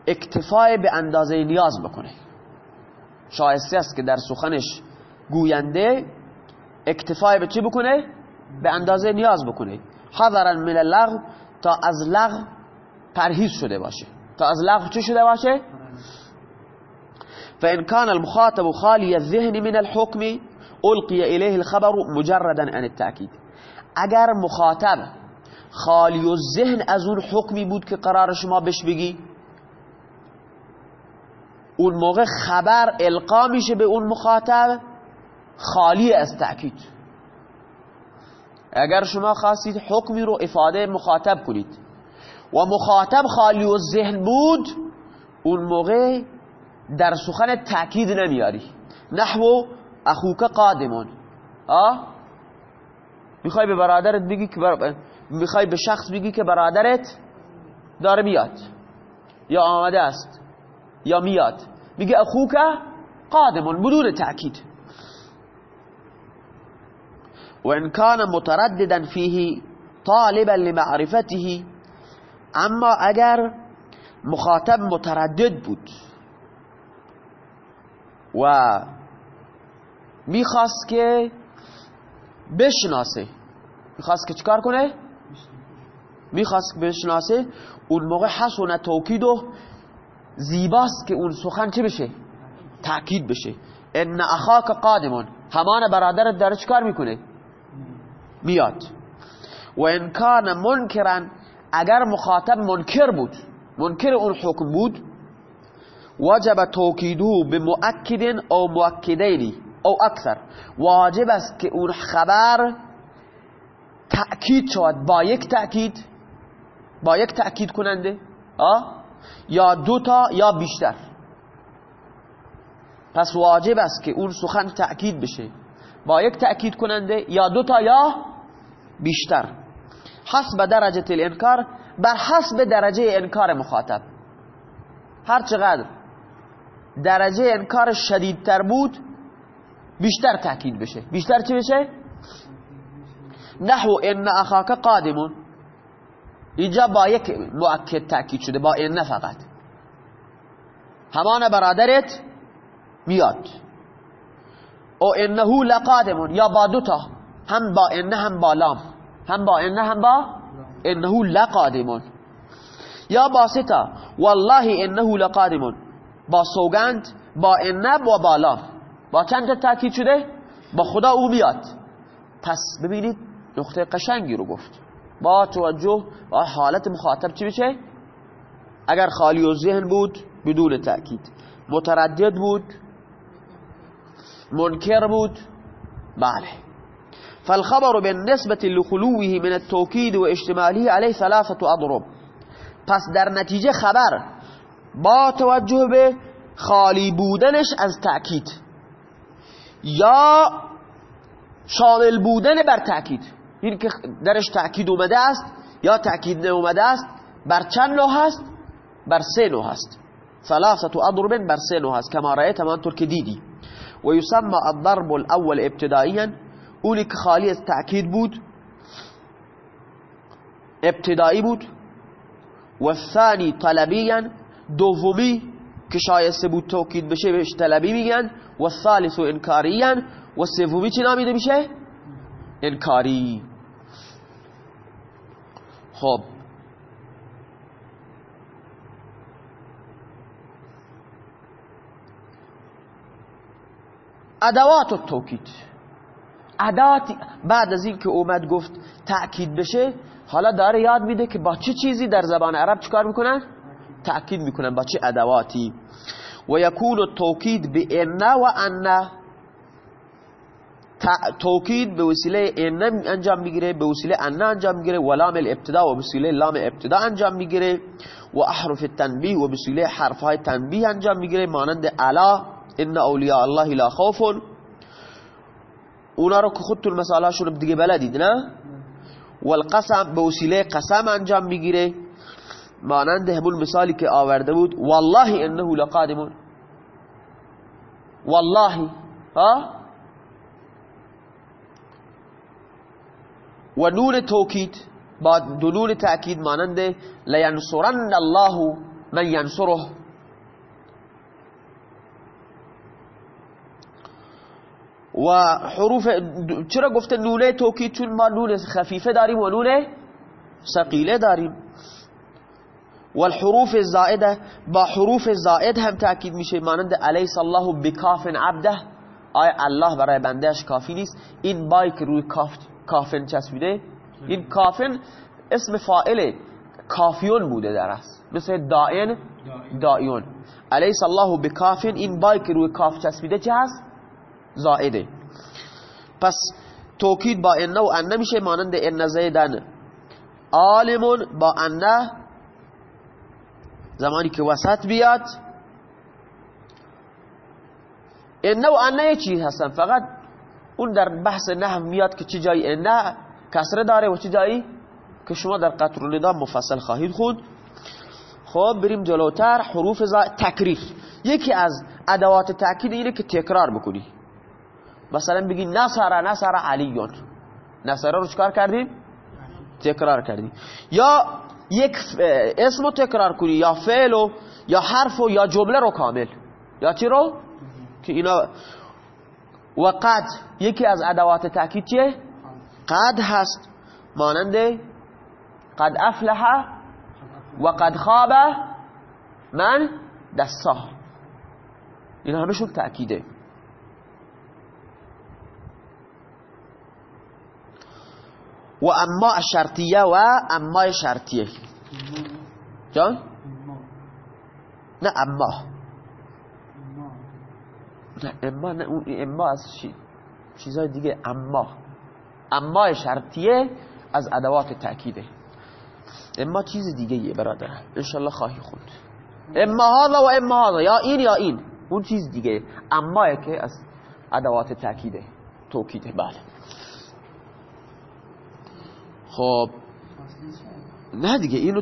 اکتفای به اندازه نیاز بکنه شایسته است که در سخنش گوینده اکتفای به چی بکنه؟ به اندازه نیاز بکنه حذرا من اللغو تا از لغو پرهیز شده باشه تا از لغو چی شده باشه؟ فإن كان المخاطب خالي الذهن من الحكم ألقي إليه الخبر مجردا عن التأكيد اگر مخاطب خالی و ذهن از اون حکمی بود که قرار شما بش بگی. اون موقع خبر القا میشه به اون مخاطب. خالی از تأکید. اگر شما خواستید حکمی رو افاده مخاطب کنید و مخاطب خالی و ذهن بود اون موقع در سخن تأکید نمیاری. نحو اخوک قادمون. آه؟ می‌خوای به برادرت بگی که. می‌خوای به شخص بگی که برادرت داره میاد یا آمده است یا میاد. میگه اخوک قادمون بدون تأکید. وإن كان مترددا فيه طالبا لمعرفته. اما اگر مخاطب متردد بود و می‌خواست که بشناسه می‌خواست که چکار کنه؟ می‌خواست بشناسه. اون موقع حسن توکید و زیباست که اون سخن چه بشه؟ تأکید بشه. ان اخاک قادمون. همان برادرت داره چکار می‌کنه؟ میاد. و ان کان منکرن. اگر مخاطب منکر بود منکر اون حکم بود وجب توکیده به مؤکد او مؤکدینی او اکثر. واجب است که اون خبر تأکید شود. با یک تأکید. با یک تأکید کننده. آه؟ یا دو تا یا بیشتر. پس واجب است که اون سخن تأکید بشه. با یک تأکید کننده یا دو تا یا بیشتر. حسب درجه الانکار. بر حسب درجه انکار مخاطب. هر چقدر درجه انکار شدیدتر بود بیشتر تأکید بشه. بیشتر چی بشه؟ نحو ان اخاک قادمون اینجا با یک مؤکد تأکید شده با این فقط. همان برادرت میاد. او انه لقادمون یا با دوتا هم با انه هم با لام. هم با انه هم با انه لقادمون یا با ستا والله انه لقادمون با سوگند با انه و با لام. با چند تا تاکید شده؟ با خدا او میاد. پس ببینید نقطه قشنگی رو گفت. با توجه و حالت مخاطب چی بشه اگر خالی و ذهن بود بدون تأکید. متردد بود منکر بود. بله. فالخبر بالنسبة لخلوه من التوكيد واشتماله عليه ثلاثة أضرب پس در نتیجه خبر با توجه به خالی بودنش از تأکید یا شامل بودن بر تأکید. این که درش تأکید اومده است یا تأکید اومده است بر چند نوع هست بر سه نوع هست ثلاثة اضرب بر سه نوع هست کما رأیت همانطور که دیدی. و یسمى الضرب الاول ابتدائیا اونی خالی از تأکید بود ابتدایی بود. و الثانی طلبیا دومی که شایسته بود توکید بشه بهش طلبی میگن. و الثالث انکاریا و سومی چی نامیده میشه؟ انکاری. خب. ادوات التوکید. ادوات بعد از این که اومد گفت تأکید بشه حالا داره یاد میده که با چه چیزی در زبان عرب چکار می‌کنن؟ تأکید می‌کنن با چه ادواتی. و یکون به انه و انه توکید به وسیله ان انجام می‌گیره به وسیله ان انجام می‌گیره و لام الابتدا و به وسیله لام ابتدا انجام می‌گیره و احرف التنبیه و به وسیله حرف های تنبیه انجام می‌گیره. مانند الا ان اولیاء الله لا خوف. اونا رو که خودتون مثالاشون دیگه بلدید نه؟ والقسم به وسیله قسم انجام می‌گیره. مانند همون مثالی که آورده بود والله انه لقادمون. والله ها؟ و نون توکید با دو نون تأکید مانند لینصرن الله من ینصره. و حروف چرا گفته نونه توکید؟ چون ما نون خفیفه داریم و نون سقیله داریم. والحروف الزائده با حروف زائد هم تأکید میشه مانند الیس الله بکاف عبده. آیا الله برای بندهش کافی نیست؟ این بای که روی کاف کافن چسبیده این کافن اسم فائل کافیون بوده در است مثل دائن دائیون. علیس الله بکافن این بای که روی کاف چسبیده چه هست؟ زائده. پس توکید با انه و انه میشه مانند ان زیدن. عالمون با انه زمانی که وسط بیاد. انه و انه چیز هستن؟ فقط اون در بحث نحو میاد که چه جایی نه کسره داره و چه جایی؟ که شما در قطر ندا مفصل خواهید خود. خب بریم جلوتر. حروف تکریر یکی از ادوات تاکید اینه که تکرار بکنی. مثلا بگی نصر نصر علیون. نصر رو چکار کردیم؟ تکرار کردیم. یا یک اسم تکرار کنی یا فعل یا حرف یا جمله رو کامل. یا چی رو؟ که اینا و قد یکی از ادوات تاکید چیه؟ قد هست. مانند قد افلح و قد خواب من دستا این همشون تأکیده. و اما شرطیه و اما شرطیه. جان؟ نه اما. نه اما نه اون اما از چی؟ چیزای دیگه. اما. اما شرطیه از ادوات تأکیده. اما چیز دیگه یه برادر. انشالله خواهی خوند. اما هذا و اما هذا. یا این یا این. اون چیز دیگه. اما که از ادوات تأکیده. توکیده. بله. خب. نه دیگه. اینو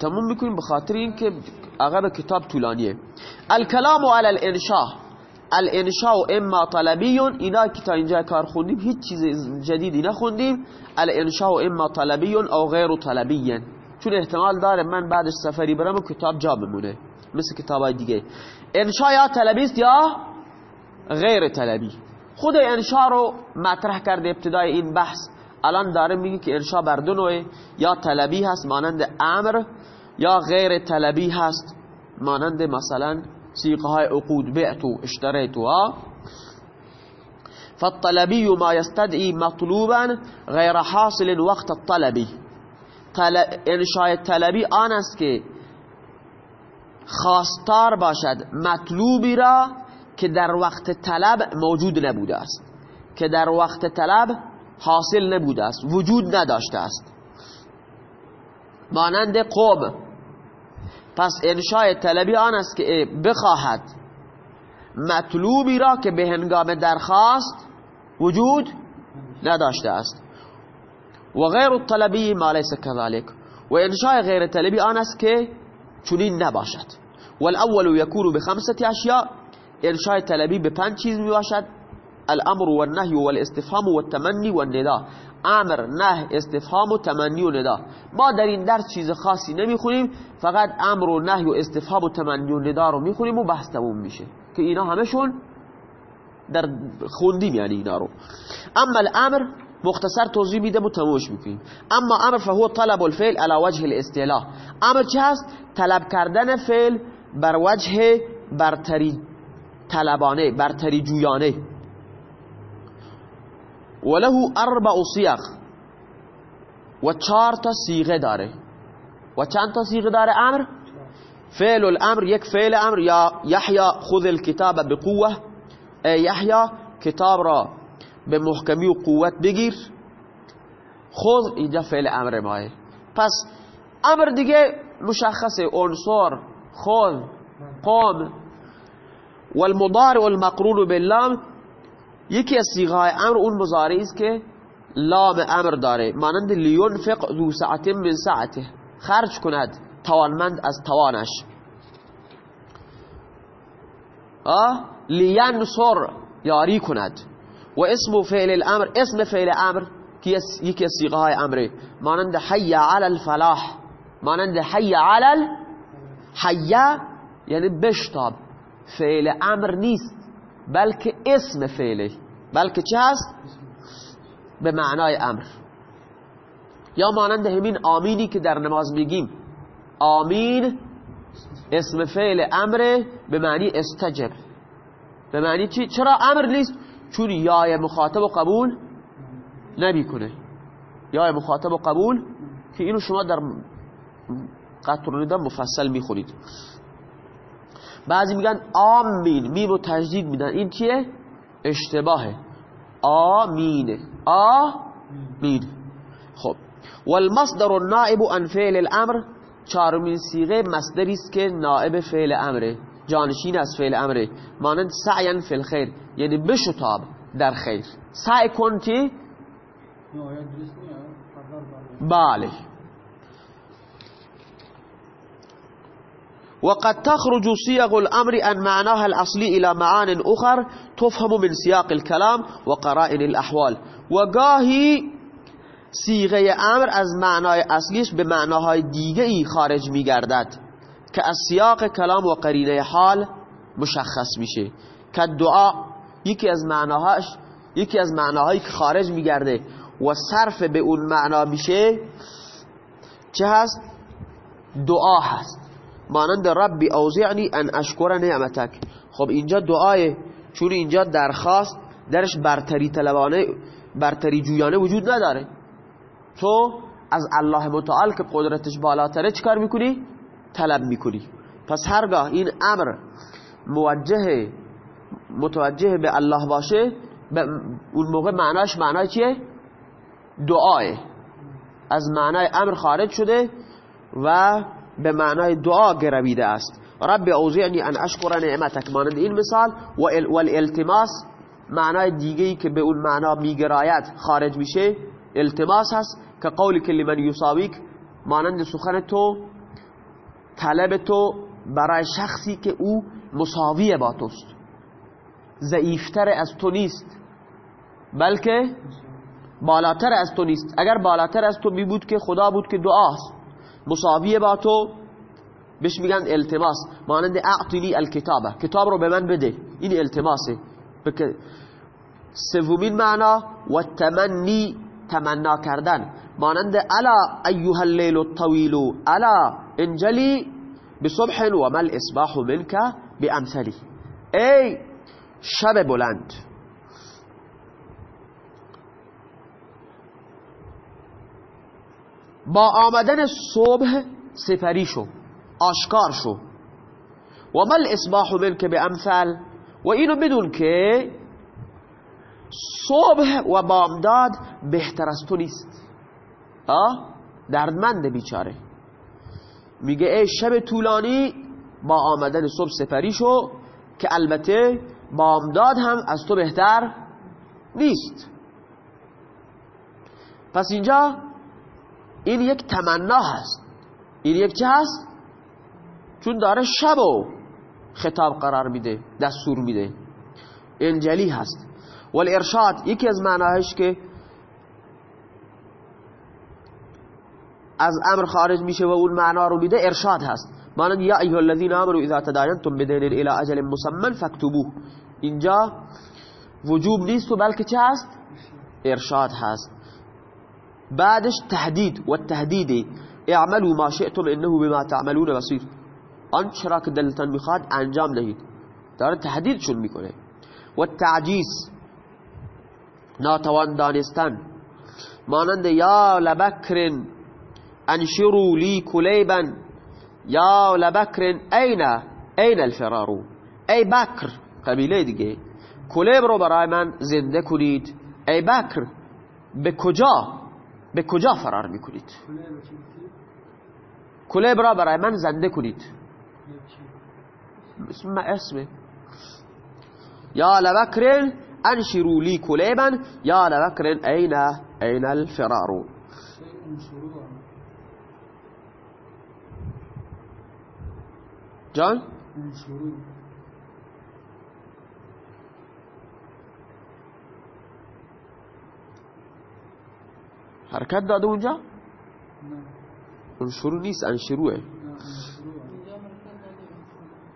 تموم می‌کنیم به خاطر اینکه عقب کتاب طولانیه. الکلام علی الانشاء. الانشاء اما طلبی اینا که تا اینجا کار خوندیم هیچ چیز جدیدی نخوندیم. الانشاء اما طلبی او غیر طلبی چون احتمال داره من بعدش سفری برم و کتاب جا بمونه. مثل کتاب های دیگه. انشاء یا طلبی است یا غیر طلبی. خود انشاء رو مطرح کرده ابتدای این بحث. الان داره میگه که انشاء بر دو نوعه. یا طلبی هست مانند امر یا غیر طلبی هست مانند مثلا سیقه های عقود بعتو اشتریتو ها فالطلبی ما يستدعي مطلوبا غیر حاصل وقت الطلبی انشاء طلبی آن است که خواستار باشد مطلوبی را که در وقت طلب موجود نبوده است. که در وقت طلب حاصل نبوده است وجود نداشته است. مانند قوم. پس انشای طلبی آن است که بخواهد مطلوبی را که به هنگام درخواست وجود نداشته است. و غیر الطلبی ما لیس کذالک. و انشای غیر طلبی آن است که چنین نباشد. والاول یکون بخمسه اشیاء. انشای طلبی به پنج چیز می باشد الامر والنهي والاستفهام والتمني والنداء. امر نه استفهام و تمنی و ندا. ما در این درس چیز خاصی نمی‌خونیم فقط امر و نهی و استفهام و تمنی و ندا رو می‌خونیم و بحث تموم میشه. که اینا همشون در خوندیم یعنی اینا رو. اما الامر مختصر توضیح میدم و تمومش می‌کنیم. اما امر فهو طلب الفعل على وجه الاستعلاء امر چه هست؟ طلب کردن فعل بر وجه برتری طلبانه برتری جویانه. وله أربع صيغ. و چهار تا صيغه داره. و چند تا صيغه داره أمر؟ فعل الأمر یک فعل أمر. یا یحیی خذ الكتاب بقوة. یحیی کتاب را به محکمی و قوت بگیر. خذ اینجا فعل أمر ماه پس أمر دیگه مشخصه. عنصر خذ قام والمضارع المقرون باللام. یکی از صیغه امر اون مضارعی است که لام امر داره مانند لینفق ذو ساعت من ساعته خرج کند توانمند از توانش. لینصر یاری کند. و اسم فعل الامر اسم فعل امر یکی از صیغه های امره. مانند حی علی الفلاح. مانند حی علی حی یعنی بشتاب. فعل امر نیست. بلکه اسم فعله. بلکه چه هست؟ به معنای امر. یا مانند همین آمینی که در نماز میگیم. آمین اسم فعل امر به معنی استجب. به معنی چی؟ چرا امر نیست؟ چون یای مخاطب و قبول نمی‌کنه. یای مخاطب و قبول که اینو شما در قطر مفصل می‌خونید. بعضی میگن آمین میم و تجدید میدن. این چیه؟ اشتباهه. آمین. آمین. خب. والمصدر النائب عن فعل الامر چهارمین سیغه مصدری است که نائب فعل امره. جانشین از فعل امره. مانند سعین فی الخیر یعنی بشتاب در خیر. سعی کن که بله. وقد تخرج صيغ الأمر عن معناها الأصلي إلى معان أخر تفهم من سياق الكلام وقرائن الأحوال. وگاهی صيغه امر از معنای اصلیش به معناهای دیگه ای خارج میگردد که از سیاق کلام و قرینه حال مشخص میشه. که دعا یکی از معناهاش یکی از معناهایی که خارج میگرده و صرف به اون معنا میشه چه هست؟ دعا هست. مانند ربی اوزعنی ان اشکر نعمتک خب اینجا دعای چون اینجا درخواست درش برتری طلبانه برتری جویانه وجود نداره تو از الله متعال که قدرتش بالاتره چکار می‌کنی؟ طلب می‌کنی پس هرگاه این امر موجه متوجه به الله باشه اون موقع معناش معنای چیه؟ دعاه از معنای امر خارج شده و به معنای دعا گرویده است. رب اوزعنی ان اشکر نعمتک. مانند این مثال و الالتماس معنای دیگه که به اون معنا میگراید خارج میشه التماس هست که قولی که لمن یساویک مانند سخن تو طلب تو برای شخصی که او مساوی با توست. ضعیفتر از تو نیست بلکه بالاتر از تو نیست. اگر بالاتر از تو بی بود که خدا بود که دعاست. مساوی با تو. بهش میگن التماس. مانند اعطینی الکتابه. کتاب رو به من بده. این التماسه. سومین معنا و تمنی تمنا کردن. مانند الا ایها اللیل الطویل الا انجلی بصبح و مل اصباح منك بامثلی. ای شب بلند. با آمدن صبح سپری شو آشکار شو. و مل اصباح منك بامثل و اینو بدون که صبح و بامداد بهتر از تو نیست. آه دردمند بیچاره. میگه ای شب طولانی با آمدن صبح سپری شو که البته بامداد هم از تو بهتر نیست. پس اینجا این یک تمنا هست. این یک چه هست؟ چون داره شب و خطاب قرار میده دستور میده. انجلی هست. والارشاد یکی از معناهش که از امر خارج میشه و اون معنا رو میده ارشاد هست. مانند یا ایها الذین آمنوا اذا تداینتم بدین الى اجل مسمى فاكتبوه اینجا وجوب نیست و بلکه چه هست؟ ارشاد هست. بعدش تهدید و تهدید اعملوا ما شئتم إنه بما تعملون بصیر آنچه را که دلتان میخواد أنجام دهید داره تهدیدشون میکنه و تعجیز ناتوان دانستن مانند یا لبکر انشرو لی کلیبا یا لبکر این این الفرارو ای بکر قبیله دیگه کلیب رو برای من زنده کنید. ای بکر به کجا به کجا فرار می‌کنید؟ کلیب را برای من زنده کنید. اسم. اسمه یا لبکر انشروا لي كليبا يا لبكر أين أين الفرار جان؟ حرکت داده اونجا؟ انشرو نیست انشروه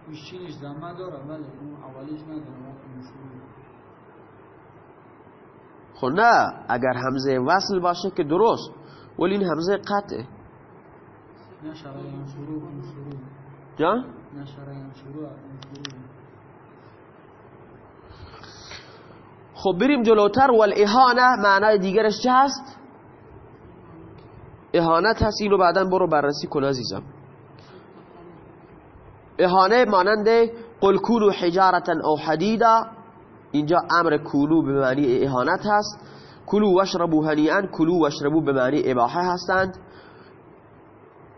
بیشترش زمان داره ولی اون اولیش نداره خب نه اگر همزه وصل باشه که درست ولی این همزه قطعه جان؟ خب بریم جلوتر و الاهانه معنای دیگرش چه هست؟ اهانت هست اینو بعدا برو بررسی کن عزیزم. اهانه مانند قل کونو حجارتا او حدیدا اینجا امر کلو به معنی اهانت هست. کلو وشربو هنیئا کلو وشربو به معنی اباحه هستند.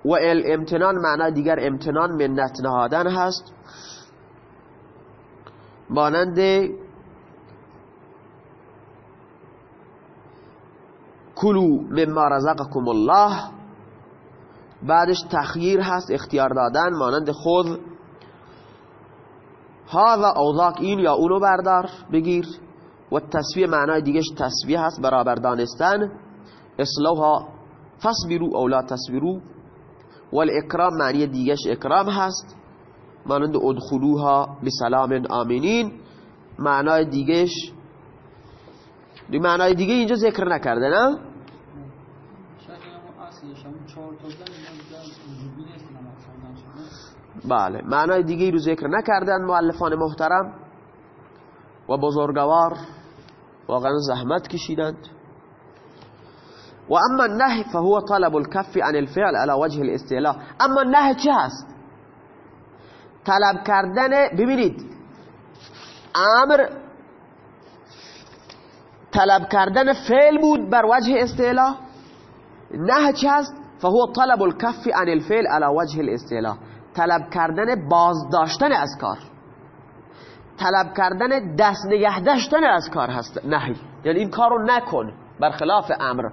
و الامتنان معنا دیگر امتنان منت نهادن هست. مانند کلو مما رزقكم الله. بعدش تخییر هست اختیار دادن مانند خود. هذا او ذاک این یا اونو بردار بگیر. و تصویه معنای دیگهش تصویه هست برابر دانستن. اصلوها فصبرو او لا تصبرو والاکرام معنی دیگهش اکرام هست. مانند ادخلوها بسلام آمینین معنای دیگهش دی معنای دیگه اینجا ذکر نکرده نه؟ بله. معنای دیگه رو ذکر نکردن مؤلفان محترم. و بزرگوار واقعا زحمت کشیدند. و اما النهی فهو طلب الكف عن الفعل على وجه الاستعلاء. اما نه چه هست؟ طلب کردن ببینید امر طلب کردن فعل بود بر وجه استعلا نه چی هست؟ فهو طلب الكف عن الفعل على وجه الاستعلا طلب کردن بازداشتن از کار. طلب کردن دست نگه داشتن از کار هست. نهی. یعنی این کارو نکن. برخلاف امر.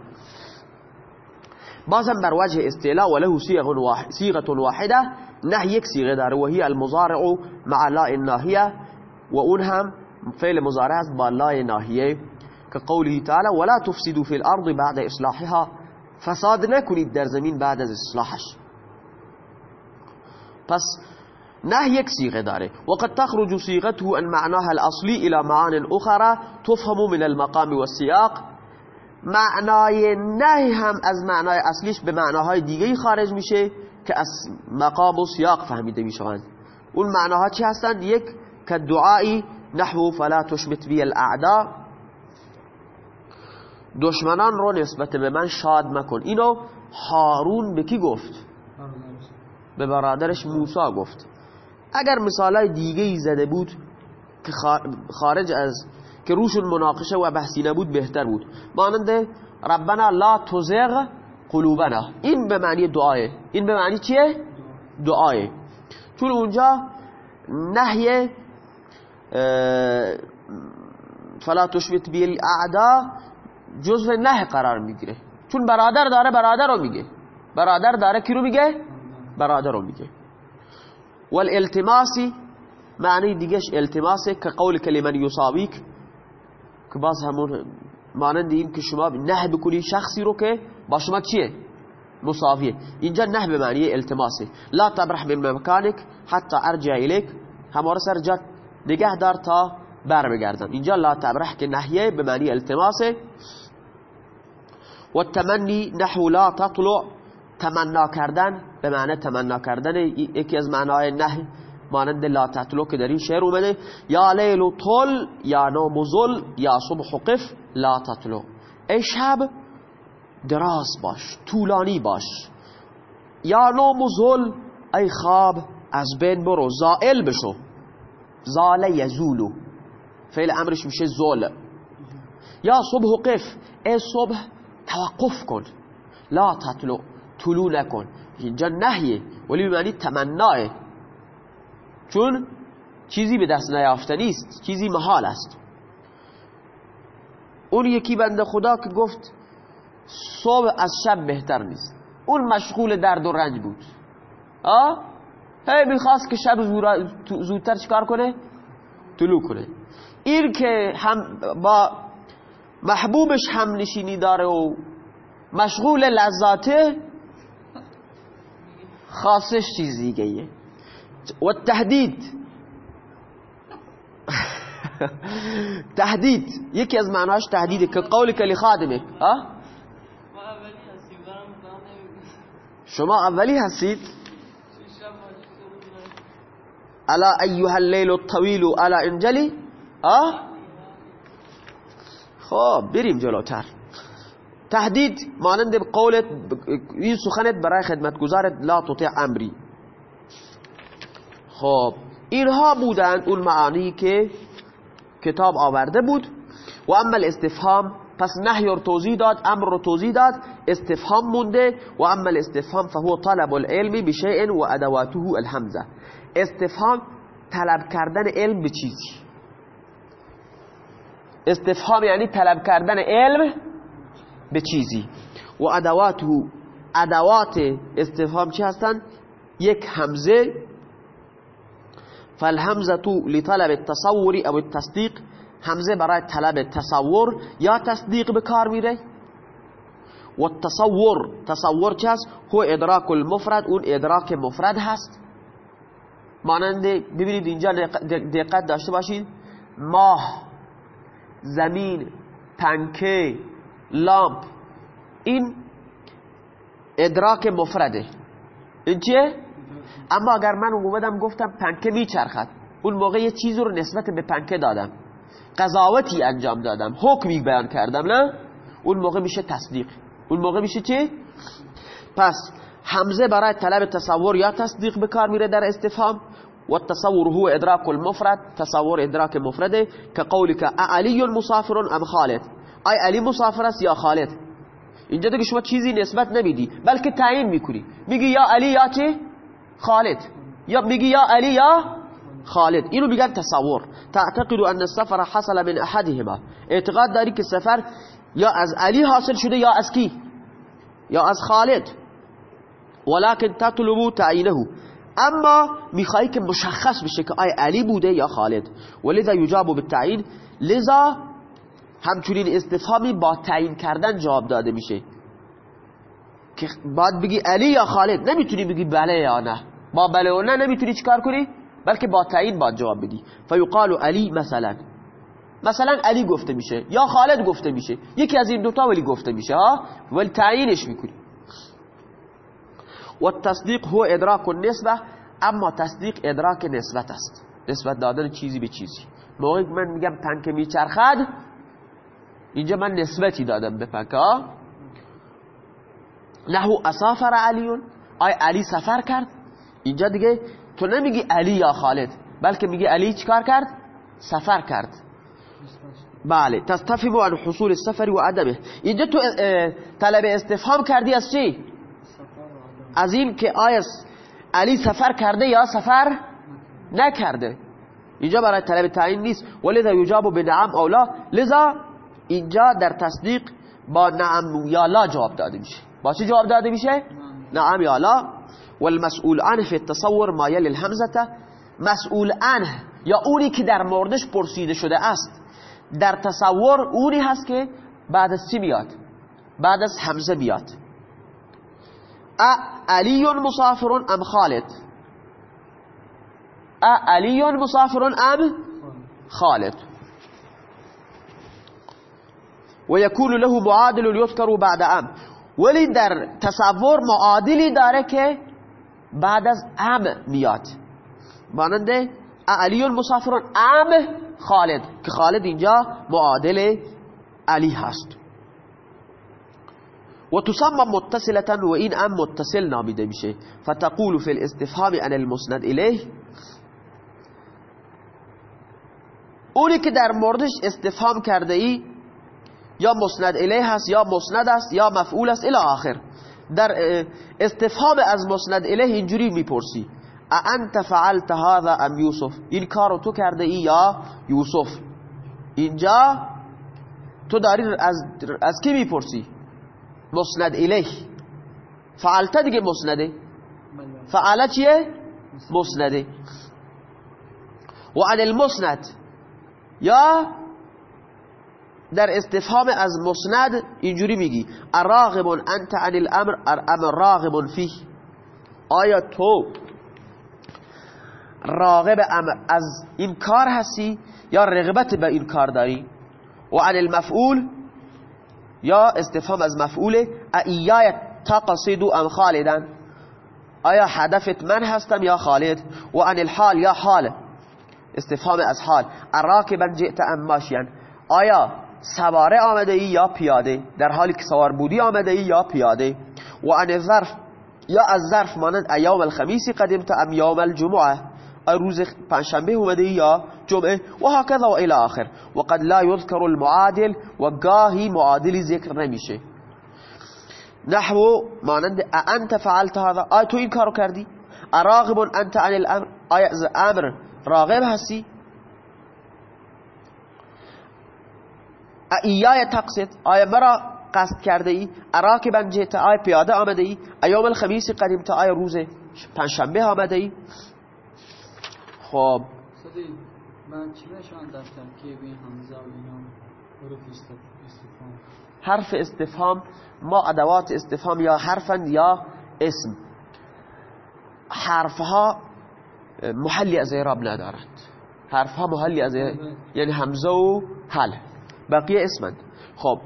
بازم بر وجه استعلا وله صيغه واحده نه یک صيغه داره. و هي المضارع مع لا الناهيه و اون هم فعل مضارع است با لا ناهیه. که قوله تعالی ولا تفسدوا في الارض بعد اصلاحها. فساد نکنید در زمین بعد از اصلاحش. پس نه یک صيغه داره. وقد تخرج صيغته ان معناها الاصلي الى معان اخرى تفهم من المقام والسياق. معنای نه هم از معنای اصلیش به معناهای دیگه خارج میشه که از مقام و سیاق فهمیده می‌شوند. اون معناها چی هستند؟ یک که دعایی نحو فلا تشمت بی الاعدا. دشمنان رو نسبت به من شاد مکن. اینو هارون به کی گفت؟ به برادرش موسی گفت. اگر مثالای دیگه ای زده بود که خارج از که روشون مناقشه و بحثی نبود بهتر بود. مانند ربنا لا تزغ قلوبنا. این به معنی دعایه این به معنی چیه؟ دعایه چون اونجا نهی فلا تشبت بی الاعدا جزو نه قرار می‌گیره. چون برادر داره برادر رو میگه. برادر داره کی رو میگه؟ برادر رو میگه والالتماسی معنی دیگهش التماسه که قول کلمن یصابیک که باز همون مانند این که شما نه بکنی شخصی رو که با شما چیه مساویه اینجا نه به معنی التماسه لا تبرح من مکانک حتی أرجع الیک همارا سر جا نگه دار تا بر بگردم اینجا لا تبرح که نهیه به معنی التماسه و تمنی نحو لا تطلع تمنا کردن به معنی تمنا کردن یکی از معنای نه مانند لا تطلو که در این شعر اومده. یا لیل و طل یا نام زل یا صبح و قف لا تطلو ای شب دراز باش طولانی باش. یا نام زل ای خواب از بین برو زائل بشو. زال یزولو فعل امرش میشه زول یا صبح و قف ای صبح توقف کن. لا تطلو طلو نکن. اینجا نهیه. ولی معنی تمناه. چون چیزی به دست نیافته نیست. چیزی محال است. اون یکی بنده خدا که گفت صبح از شب بهتر نیست. اون مشغول درد و رنج بود. آه هی می‌خواست که شب زودتر چکار کنه؟ طلوع کنه. این که هم با محبوبش هم نشینی داره و مشغول لذاته خاصش چیز دیگه و تهدید. تهدید. یکی از معناش تهدیده. که قول کلی خادمه شما اولی هستید. الا ایها اللیل الطویل الا انجلی. آه خب بریم جلوتر. تهدید مانند قولت این سخنت برای خدمتگزارت لا تطیع امری. خب اینها بودند اون معانی که کتاب آورده بود. و اما الاستفهام پس نهی رو توضیح داد امر رو توضیح داد استفهام مونده. و اما الاستفهام فهو طلب العلم بشیء و ادواته الحمزه. استفهام طلب کردن علم به چیزی؟ استفهام یعنی طلب کردن علم به چیزی. و ادواته ادوات استفهام چی هستند یک همزه فالهمزه لطلب التصور او التصدیق. همزه برای طلب تصور یا تصدیق به کار میره؟ و التصور تصور چه هست؟ هو ادراک المفرد اون ادراک مفرد هست. مانند ببینید اینجا دقت داشته باشید ماه زمین پنکه لامپ. این ادراک مفرده. این چیه؟ اما اگر من اومدم گفتم پنکه میچرخد. اون موقع یه چیزی رو نسبت به پنکه دادم. قضاوتی انجام دادم. حکمی بیان کردم نه؟ اون موقع میشه تصدیق. اون موقع میشه چی؟ پس همزه برای طلب تصور یا تصدیق به کار میره در استفهام. والتصور هو ادراك المفرد. تصور ادراک مفرده. كقولك اعلی مسافر ام خالد. ای علی مسافر است یا خالد؟ اینجا دیگه شما چیزی نسبت نمیدی بلکه تعیین می‌کنی. میگی یا علی یا چه خالد. یا میگی یا علی یا خالد. اینو میگن تصور. تعتقد ان السفر حصل من احدهما. اعتقاد داری که سفر یا از علی حاصل شده یا از کی؟ یا از خالد. ولكن تطلبو تعیینه. اما میخوایی که مشخص بشه که آیا علی بوده یا خالد. ولذا یجاب بالتعیین. لذا همچنین استفهامی با تعیین کردن جواب داده میشه. که باید بگی علی یا خالد نمی‌تونی بگی بله یا نه. با بله و نه نمی‌تونی چیکار کنی؟ بلکه با تعیین باید جواب بدی. فیقال علی مثلا. مثلا علی گفته میشه یا خالد گفته میشه. یکی از این دوتا ولی گفته میشه ها؟ ولی تعیینش می‌کنی. و تصدیق هو ادراک النسبه اما تصدیق ادراک نسبت است. نسبت دادن چیزی به چیزی. موقعی من میگم تنک میچرخد اینجا من نسبتی دادم به پنکه نحو اسافر علیون. آی علی سفر کرد. اینجا دیگه تو نمیگی علی یا خالد بلکه میگی علی چیکار کرد؟ سفر کرد. بله. تستفهم عن حصول السفر و عدمه. اینجا تو طلب استفهام کردی از چی؟ از این که آیا علی سفر کرده یا سفر نکرده. اینجا برای طلب تعیین نیست. ولذا یجاب به نعم او لا لذا اینجا در تصدیق با نعم یا لا جواب داده میشه. با چی جواب داده میشه؟ نعم یا لا. والمسئول عنه فی التصور ما یلی الهمزه مسئول عنه یا اونی که در موردش پرسیده شده است در تصور اونی هست که بعد از چی بیاد؟ بعد از همزه بیاد. ا علی مسافر ام خالد؟ ا علی مسافر ام خالد. ويكون له معادل يذكر بعد ام ولی در تصور معادلی داره که بعد از ام میاد. ماننده علی مسافر ام خالد که خالد اینجا معادل علی هست. و تسمى متصلة و این ام متصل نامیده میشه. فتقول في الاستفهام عن المسند الیه. اونی که در موردش استفهام کرده ای یا مسند الیه هست یا مسند است یا مفعول است الی آخر. در استفهام از مسند الیه اینجوری می‌پرسی. انت فعلت هذا ام یوسف؟ این کارو تو کرده ای یا یوسف؟ اینجا تو داری از, از کی می‌پرسی؟ مسند الیه. فعلت دیگه مسنده. فعلت چیه؟ مسنده. و عن المسند. یا در استفهام از مسند اینجوری میگی. اراغب انت عن الامر ام راغب فیه. آیا تو راغب از این کار هستی یا رغبت به این کار داری؟ و عن المفعول. یا استفهام از مفعول. ایای تقصد ام خالدن. آیا هدفت من هستم یا خالد؟ و عن الحال. یا حال. استفهام از حال. اراکبا جئت ام ماشیان. آیا سواره آمده ای یا پیاده؟ در حالی که سوار بودی آمده ای یا پیاده؟ و عن ظرف یا از ظرف مانند ایام الخمیسی قدمت ام یوم الجمعه؟ روز پنجشنبه اومده یا جمعه؟ و هكذا و الى آخر. و قد لا يذكر المعادل و گاهی معادلی ذکر نمیشه. نحو مانند انت فعلت هذا؟ آیا تو این کارو کردی؟ اراغب انت عن الامر؟ آیا از امر راغب هستی؟ ایای تقصد آیا مرا قصد کرده ای اراکبا جهت آیا پیاده آمده ای ایام الخمیس قدیمت آیا روز پنجشنبه آمده ای خب من چی نشان ترکیب این همزه و اینا حروف استفهام حرف استفهام ما ادوات استفهام یا حرفا یا اسم حرفها محلی از اعراب ندارد حرفها محلی از یعنی همزه و حل بقیه اسمند خب.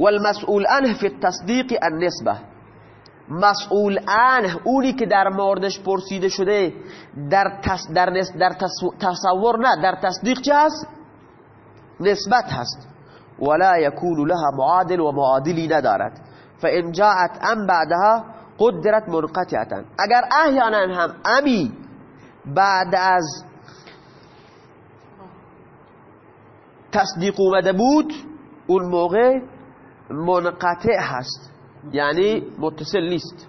والمسئول عنه فی التصدیق النسبه مسئول عنه اونی که در موردش پرسیده شده در, تص در, نس در تصور نه در تصدیق چه هست؟ نسبت هست. ولا يكون لها معادل و معادلی ندارد. فان جاءت ام بعدها قدرت منقطعتا. اگر احیانا هم امی بعد از تصدیق اومده بود اون موقع منقطع هست. یعنی متصل نیست.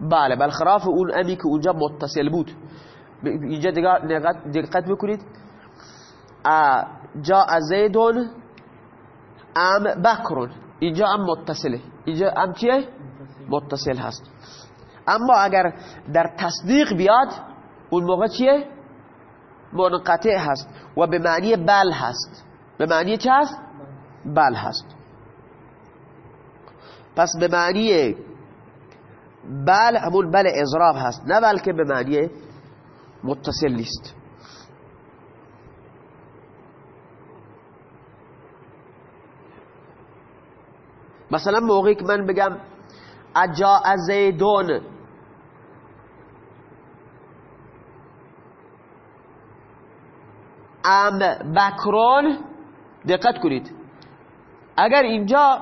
بله بالخلاف اون امی که اونجا متصل بود. اینجا دقت بکنید. جا زیدون ام بکرون. اینجا ام متصله. اینجا ام چیه؟ متصل هست. اما اگر در تصدیق بیاد اون موقع چیه؟ منقطع هست و به معنی بل هست. به معنی چه هست؟ بل هست. پس به معنی بل همون بل اضراب هست نه بلکه به معنی متصل نیست. مثلا موقعی که من بگم اجا زیدون ام بکرون دقت کنید اگر اینجا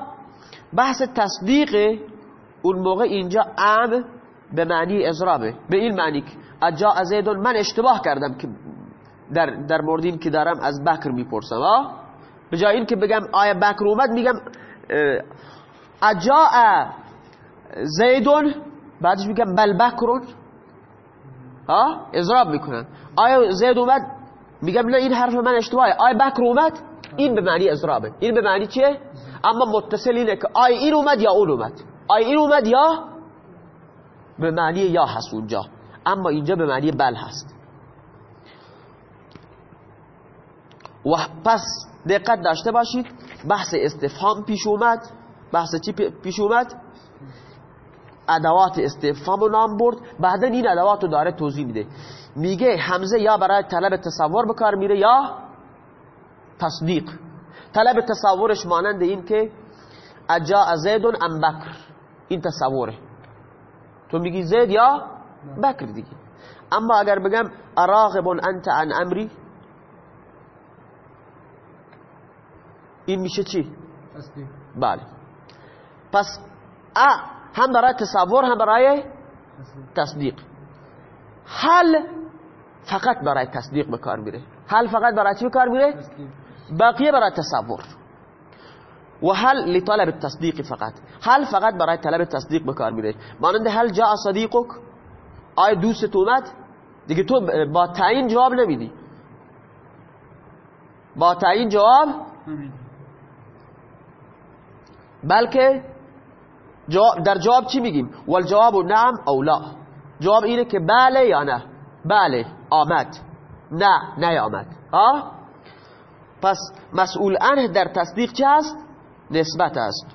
بحث تصدیق اون موقع اینجا ام به معنی اضرابه به این معنی که اجا زیدون من اشتباه کردم که در, در مورد این که دارم از بکر می‌پرسم به جای این که بگم آیا بکر اومد میگم اجاء زیدون بعدش میگم بل بکرون ها اضراب می‌کنن آیا زید اومد میگم نه این حرف من اشتباهه. آیا بکر اومد این به معنی اضرابه. این به معنی چیه؟ اما متصل اینه که آیا این اومد یا اون اومد. آیا این اومد یا به معنی یا هست اونجا. اما اینجا به معنی بل هست. و پس دقت داشته باشید بحث استفهام پیش اومد. بحث چی پیش اومد؟ ادوات استفهام رو نام برد. بعدا این ادوات رو داره توضیح میده. میگه حمزه یا برای طلب تصور بکار میره یا تصدیق. طلب تصورش مانند این که اجا زیدون ام بکر. این تصوره. تو میگی زید یا بکر دیگه. اما اگر بگم اراغب انت عن امری این میشه چی؟ بله. پس ا هم برای تصور هم برای تصدیق. حل فقط برای تصدیق بکار میره. حل فقط برای چی بکار میره؟ بقیه برای تصور. و حل لطلب التصدیق فقط. حل فقط برای طلب تصدیق بکار میره. مانند حل جا صدیقک؟ آیا دوست اومد؟ دیگه تو با تعیین جواب نمیدی. با تعیین جواب بلکه در جواب چی میگیم؟ والجواب نعم او لا. جواب اینه که بله یا نه. بله. آمد. نه نه آمد آه؟ پس مسئول انه در تصدیق چه هست؟ نسبت است.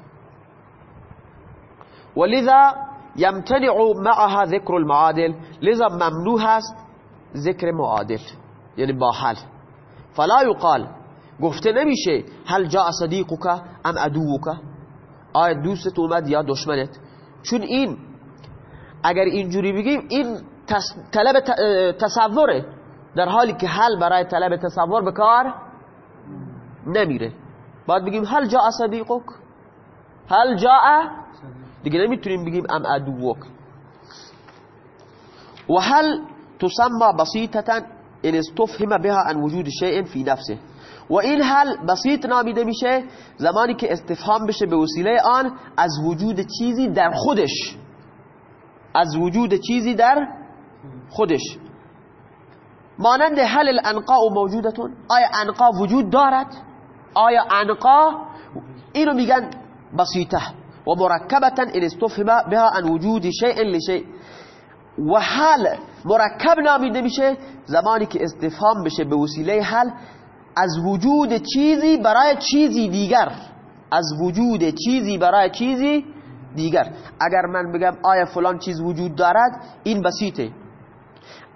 ولذا يمتنع معها ذکر المعادل لذا ممنوع هست ذکر معادل یعنی با حل. فلا يقال گفته نمیشه هل جاء صديقك ام عدوك آیا دوستت اومد یا دشمنت؟ چون این اگر اینجوری بگیم این طلب تصوره. در حالی که حل برای طلب تصور بکار نمیره. باید بگیم هل جا صدیقک؟ هل جا دیگه نمی‌تونیم بگیم ام ادوک و هل تسمى بسيطة؟ ان استفهم بها عن وجود شيء في نفسه. و این حل بسیط نامیده میشه زمانی که استفهام بشه به وسیله آن از وجود چیزی در خودش. از وجود چیزی در خودش. مانند حل الانقاء موجودتون؟ آیا انقا وجود دارد؟ آیا انقا اینو میگن بسیطه. و مرکبتا ان استفهم بها عن وجود شیء لشیء. و حل مرکب نامیده میشه؟ زمانی که استفهام بشه به وسیله حل از وجود چیزی برای چیزی دیگر. از وجود چیزی برای چیزی دیگر. اگر من بگم آیا فلان چیز وجود دارد این بسیطه.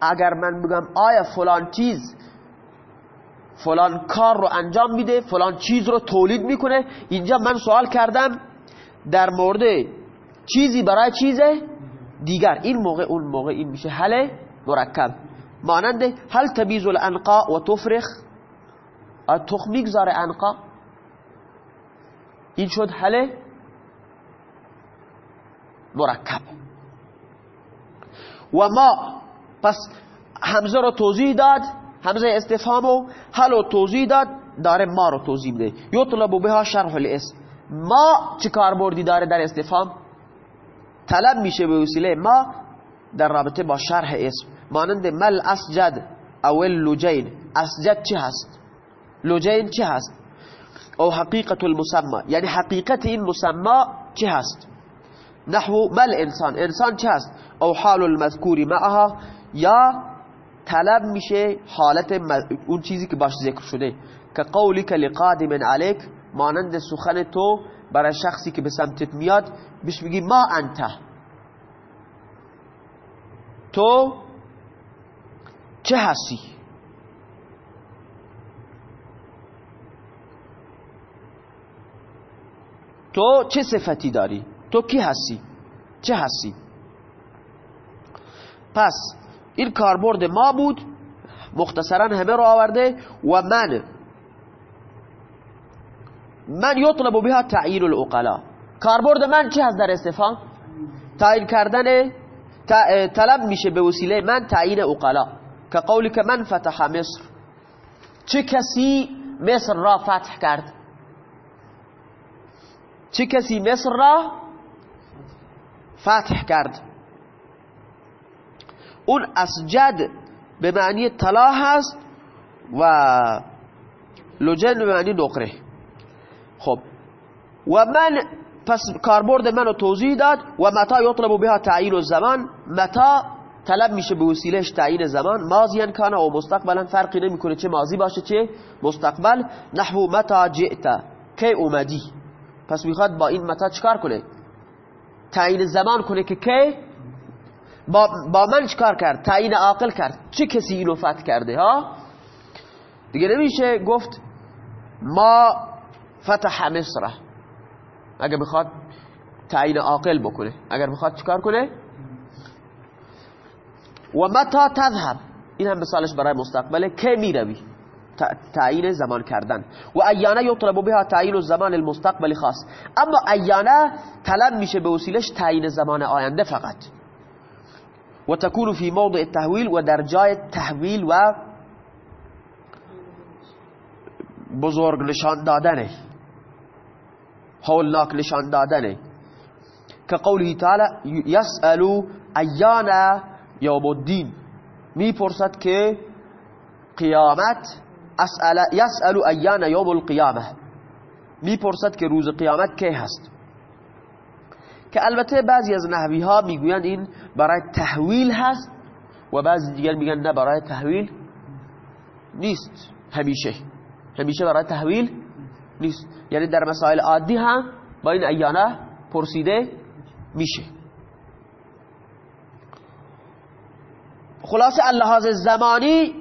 اگر من بگم آیا فلان چیز فلان کار رو انجام میده فلان چیز رو تولید می‌کنه؟ اینجا من سوال کردم در مورد چیزی برای چیز دیگر این موقع اون موقع این میشه. حل مرکب. مانند هل تبیز الانقا و تفرخ؟ تخم می‌گذاره انقا این شد حل مرکب. و ما پس همزه رو توضیح داد همزه استفهام و حل و توضیح داد داره ما رو توضیح میده. یطلب بها شرح الاسم. ما چه کاربردی داره در استفهام؟ طلب میشه به وسیله ما در رابطه با شرح اسم. مانند مل اسجد او لجین اسجد چه هست؟ لجین چه هست؟ او حقیقت المسمى. یعنی حقیقت این مسمى چه هست؟ نحو مل انسان. انسان چه هست؟ او حال المذکوری معها. یا طلب میشه حالت اون چیزی که باش ذکر شده. که قولی که لقادم علیک مانند سخن تو برای شخصی که به سمتت میاد بهش میگی ما انت. تو چه هستی؟ تو چه صفتی داری؟ تو کی هستی؟ چه هستی؟ پس این کاربرد ما بود مختصرا همه رو آورده و من من یطلب بها تعیین الاقلا کاربرد من چه هست در استفهام؟ تعیین کردن طلب میشه به وسیله من تعیین اقلا که قولی که من فتح مصر. چه کسی مصر را فتح کرد؟ چه کسی مصر را فتح کرد؟ اون اسجد به معنی طلا هست و لجن به معنی نقره. خب. و من پس کاربرد منو توضیح داد و متا یطلب بها تعیین الزمان. متا طلب میشه به وسیلهش تعیین زمان. ماضیان کان و مستقبلا فرقی نمی‌کنه چه ماضی باشه چه مستقبل. نحو متا جئت کی اومدی؟ پس می‌خواد با این متا چکار کنه؟ تعیین زمان کنه که کی؟ با, با من چکار کرد تعیین عاقل کرد چه کسی اینو فتح کرده ها دیگه نمیشه گفت ما فتح مصر اگر بخواد تعیین عاقل بکنه اگر بخواد چکار کنه و متا تذهب این هم مثالش برای مستقبله که می‌روی تعیین زمان کردن و ایانه یطلب بها تعیین الزمان المستقبل خاص اما ایانه طلب میشه به وسیلش تعیین زمان آینده فقط و تکون فی موضع تحویل و جای تحویل و بزرگ نشان دادنه. هولناک نشان دادنه. که قوله تعالی یسألو ایانا یوم الدین. میپرسد که قیامت یسألو ایانا یوم القیامة. میپرسد که روز قیامت کی هست. که البته بعضی از نحوی ها می‌گویند این برای تحویل هست و بعضی دیگر میگن نه برای تحویل نیست. همیشه. همیشه برای تحویل نیست. یعنی در مسائل عادی هم با این ایانه پرسیده میشه. خلاصه اللحاظ زمانی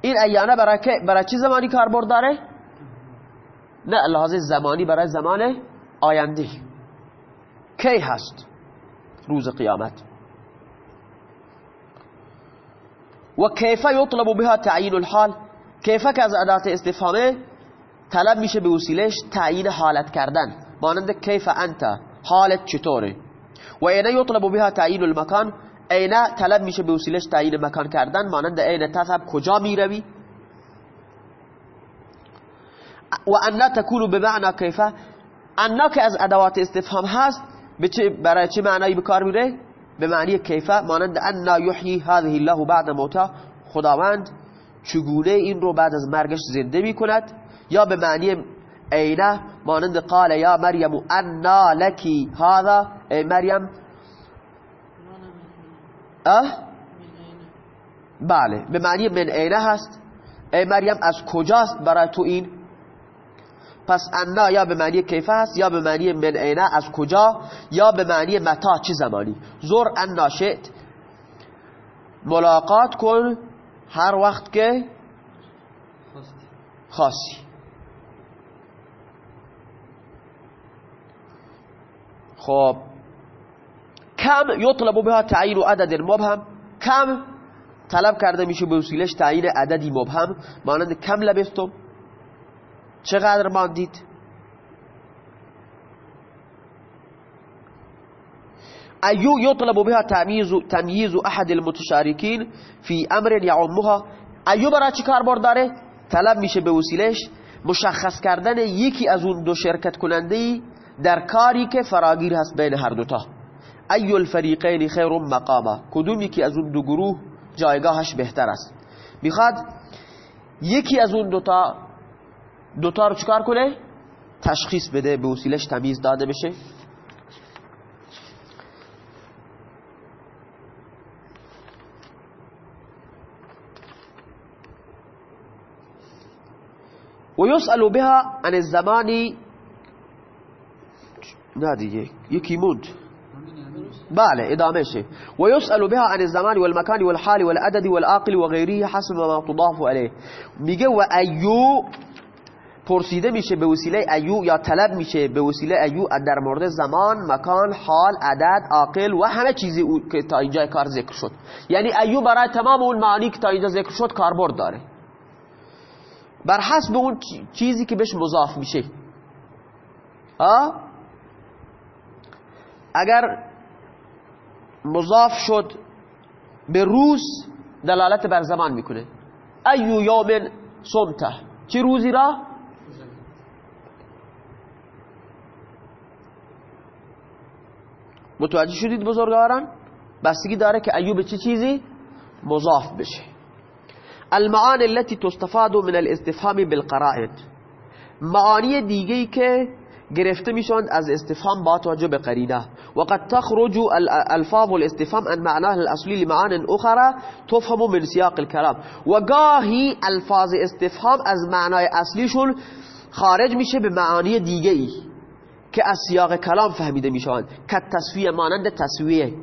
این ایانه برای, برای چی زمانی کاربرد داره؟ نه اللحاظ زمانی برای زمان آینده. کی هست روز قیامت؟ و کیفه یطلب بها تعیین الحال؟ کیفه که از ادات استفهامه طلب میشه به وسیلش تعیین حالت کردن. مانند کیف انت حالت چطوره؟ و اینه یطلب بها تعیین المکان؟ اینه طلب میشه به وسیلش تعیین مکان کردن. مانند اینه تذهب کجا می‌روی؟ و انا تکونو به معنا کیفه انا که از ادوات استفهام هست برای چه معنایی به کار میره؟ به معنی کیفه مانند انا یحیی هذه الله بعد موتا. خداوند چگونه این رو بعد از مرگش زنده می کند یا به معنی اینه مانند قال یا مریم انا لکی هذا؟ ای مریم. اه؟ بله. به معنی من اینه هست. ای مریم از کجاست برای تو این پس انا یا به معنی کیفه هست یا به معنی من اینه از کجا یا به معنی متا چه زمانی. زور انا شئت. ملاقات کن هر وقت که خاصی. خب. کم یطلب بها تعیین عدد مبهم. کم طلب کرده میشه به وسیلش تعیین عددی مبهم. مانند کم لبستم. چقدر ماندید؟ أي يطلب بها تمييز تمييز أحد المتشاركين في أمر يعمهما. أي برای چی کاربرد داره طلب میشه به وسیلش مشخص کردن یکی از اون دو شرکت کننده در کاری که فراگیر هست بین هر دوتا. أي الفريقين خير مقاما. کدوم یکی از اون دو گروه جایگاهش بهتر است؟ می‌خواد یکی از اون دوتا دوتا رو چکار کنه؟ تشخیص بده به وسیلش تمیز داده بشه. ويسأل بها عن الزمان نه دیگه یکی موند. بله ادامه شه. ويسأل بها عن الزمان والمكان والحال والعدد والعاقل وغيره حسب ما تضاف عليه میگه و أي پرسیده میشه به وسیله أي یا طلب میشه به وسیله أي در مورد زمان مکان حال عدد عاقل و همه چیزی که تا اینجا کار ذکر شد. یعنی أي برای تمام اون معانی که تا اینجا ذکر شد کاربرد داره. بر حسب اون چیزی که بهش مضاف میشه. اگر مضاف شد به روز دلالت بر زمان می‌کنه. ایو یوم صمته. چه روزی را؟ متوجه شدید بزرگواران؟ بستگی داره که ایو به چه چیزی؟ مضاف بشه. المعانی التي تستفاد من الاستفهام بالقرائن معانی دیگه که گرفته می‌شوند از استفهام با توجه به قرینه. وقد تخرج الفاظ الاستفهام عن معناه الاصلی لمعان اخرى تفهم من سیاق الكلام. و گاهی الفاظ استفهام از معنای اصلیشون خارج میشه به معانی دیگه ای که از سیاق کلام فهمیده می‌شوند. که تصفیه مانند تصویه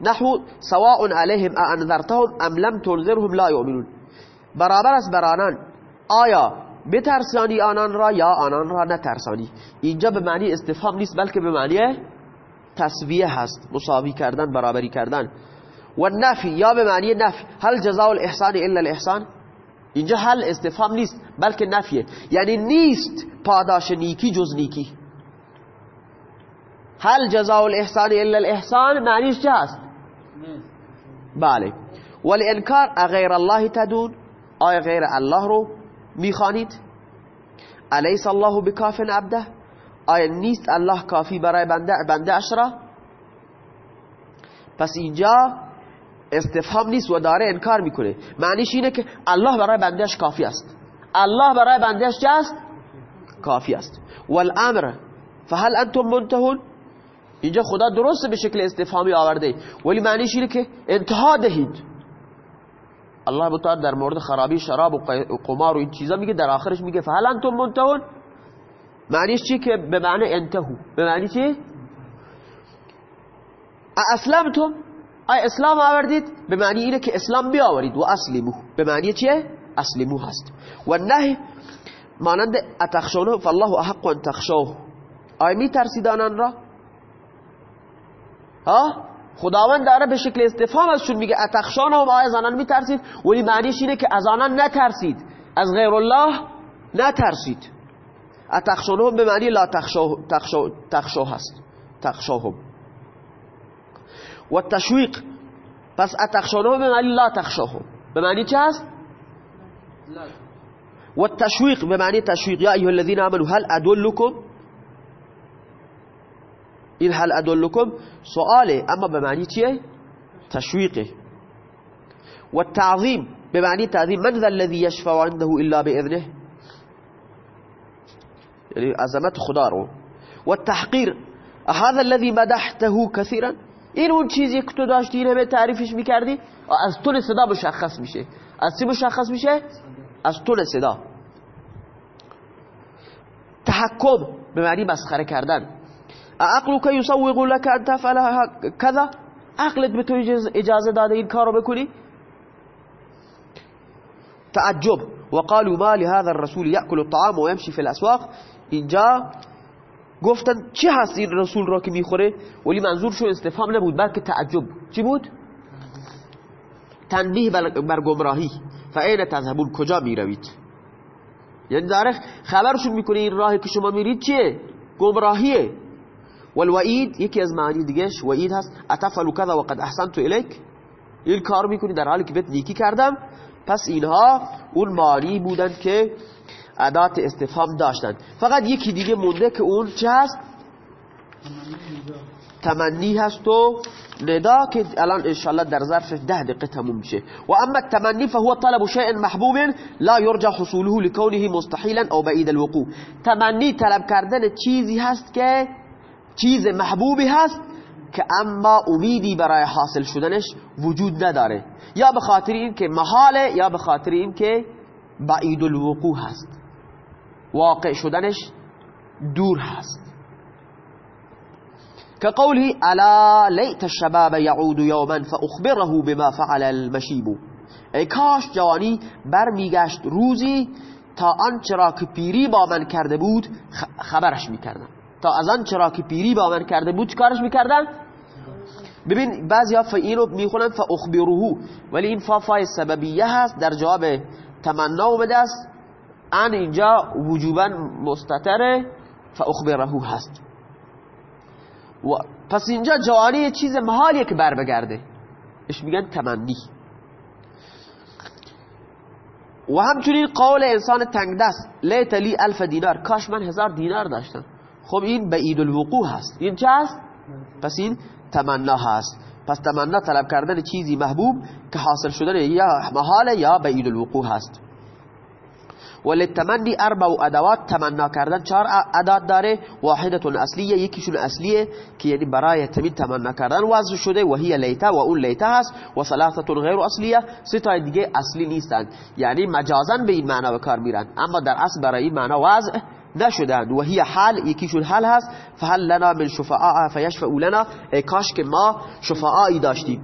نحو سواء عليهم انذرتهم ام لم تنذرهم لا يؤمنون برابر است بر آنان آیا بترسانی آنان را یا آنان را نترسانی؟ اینجا به معنی استفهام نیست بلکه به معنی تصویه هست. مساوی کردن برابری کردن. و نفی یا به معنی نفی. هل جزاء الاحسان الا الاحسان؟ اینجا هل استفهام نیست بلکه نفیه. یعنی نیست پاداش نیکی جز نیکی. هل جزاء الاحسان الا الاحسان معنیش چه هست؟ بله. والانکار اغیر الله تدون؟ آیا غیر الله رو می‌خوانید؟ الیس الله بکاف عبده؟ آیا نیست الله کافی برای بنده بنده اشرا پس اینجا استفهام نیست و داره انکار می‌کنه. معنیش اینه که الله برای بندهش کافی است. الله برای بندهش چه است؟ کافی است. والامر فهل انتم منتهون؟ اینجا خدا درست به شکل استفهامی آورده ولی معنیش اینه که انتها دهید. الله بطار در مورد خرابی شراب و قمار و این چیزا میگه در آخرش میگه فهل انتم منتهون؟ معنیش چی که به معنی انتهو؟ به معنی چی؟ اسلمتم؟ آیا اسلام آوردید؟ به معنی اینه که اسلام بیاورید. و اسلمو به معنی چیه اسلمو هست. و نه مانند اتخشونه فالله احق ان تخشوه آیا می آنان را؟ ها؟ خداوند داره به شکل استفهام ازشون میگه. اتخشان هم آیا زنان میترسید؟ ولی معنیش اینه که از آنان نترسید. از غیر الله نترسید. اتخشان هم به معنی لا تخشو, تخشو, تخشو هست. تخشاهم. و تشویق پس اتخشان هم به معنی لا تخشاهم. به معنی چه هست؟ و تشویق به معنی تشویق. یا ایها الذین آمنوا هل ادلکم این هل ادلکم سؤاله أما به معنی چیه تشویقه و تعظیم به معنی تعظیم من ذا الذي يشفع عنده إلا بإذنه؟ یعنی عظمت خدا رو و تحقیر هذا الذي مدحته كثيرا؟ این اون چیزی که تو داشتی این همه تعریفش میکردی أز تون صدا مشخص میشه أز چی مشخص میشه أز تون صدا تحکم به معنی مسخرة کردن. عقلك يسوغ لك ان تفعل كذا؟ عقلت به تو اجازه داده این کارو بکنی تعجب. وقالوا ما لهذا الرسول يأكل الطعام ويمشي في الاسواق اینجا گفتن چه هست این رسول را که می‌خوره؟ ولی منظور شو استفهام نبود بلکه تعجب. چی بود؟ تنبیه بر گمراهی. فعین تذهبون؟ کجا می‌روید؟ یعنی داره خبرشون می‌کنه این راهی که شما میرید چیه؟ گمراهیه. والوعید یکی از معانی دیگهش وعید هست. اتفعل کذا وقد احسنت الیک این کار می‌کنی در حالی که بهت نیکی کردم پس اینها اون معانی بودند که ادات استفهام داشتند فقط یکی دیگه مونده که اون چه هست؟ تمنی هست و ندا که الان انشاءالله در ظرف ده دقیقه تموم میشه. و اما التمنی فهو طلب شيء محبوب لا يرجى حصوله لكونه مستحيلا او بعید الوقوع. تمنی طلب کردن چیزی هست که چیز محبوبی هست که اما امیدی برای حاصل شدنش وجود نداره. یا به خاطر این که محاله یا به خاطر این که بعید الوقوع هست. واقع شدنش دور هست. كقوله الا ليت الشباب يعود يوما فاخبره بما فعل المشيب ای کاش جوانی برمیگشت روزی تا آنچه را که پیری با من کرده بود خبرش می‌کردم. تا از آنچه را که پیری با من کرده بود کارش می‌کردم ببین بعضی ها اینو می‌خونن فاخبره ولی این فا فای سببیه هست در جواب تمنا اومده است. ان اینجا وجوبا مستتره فاخبره هست. و پس اینجا جوانی چیز محالیه که بر بگرده. اش میگن تمنی و همچنین قول انسان تنگ دست لیت لی الف دینار. کاش من هزار دینار داشتم. خب این بعید الوقوع هست. این چه هست؟ پس این تمنا هست. پس تمنا طلب کردن چیزی محبوب که حاصل شدن یا محاله یا بعید الوقوع هست. وللتمنی اربع ادوات تمنا کردن چهار ادات داره. واحدتون اصلیه یکیشون اصلیه که یعنی برای تمین تمنا کردن وضع شده. و هی لیتا و اون لیتا هست. و ثلاثتون غیر اصلیه. سه دیگه اصلی نیستند یعنی مجازن به این معنا به کار میرن. اما در اصل برای این معنا وضع نشدند. و هی حال یکیشون حل هست. فهل لنا من شفعاء فیشفعوا لنا. ای کاش که ما شفعایی داشتیم.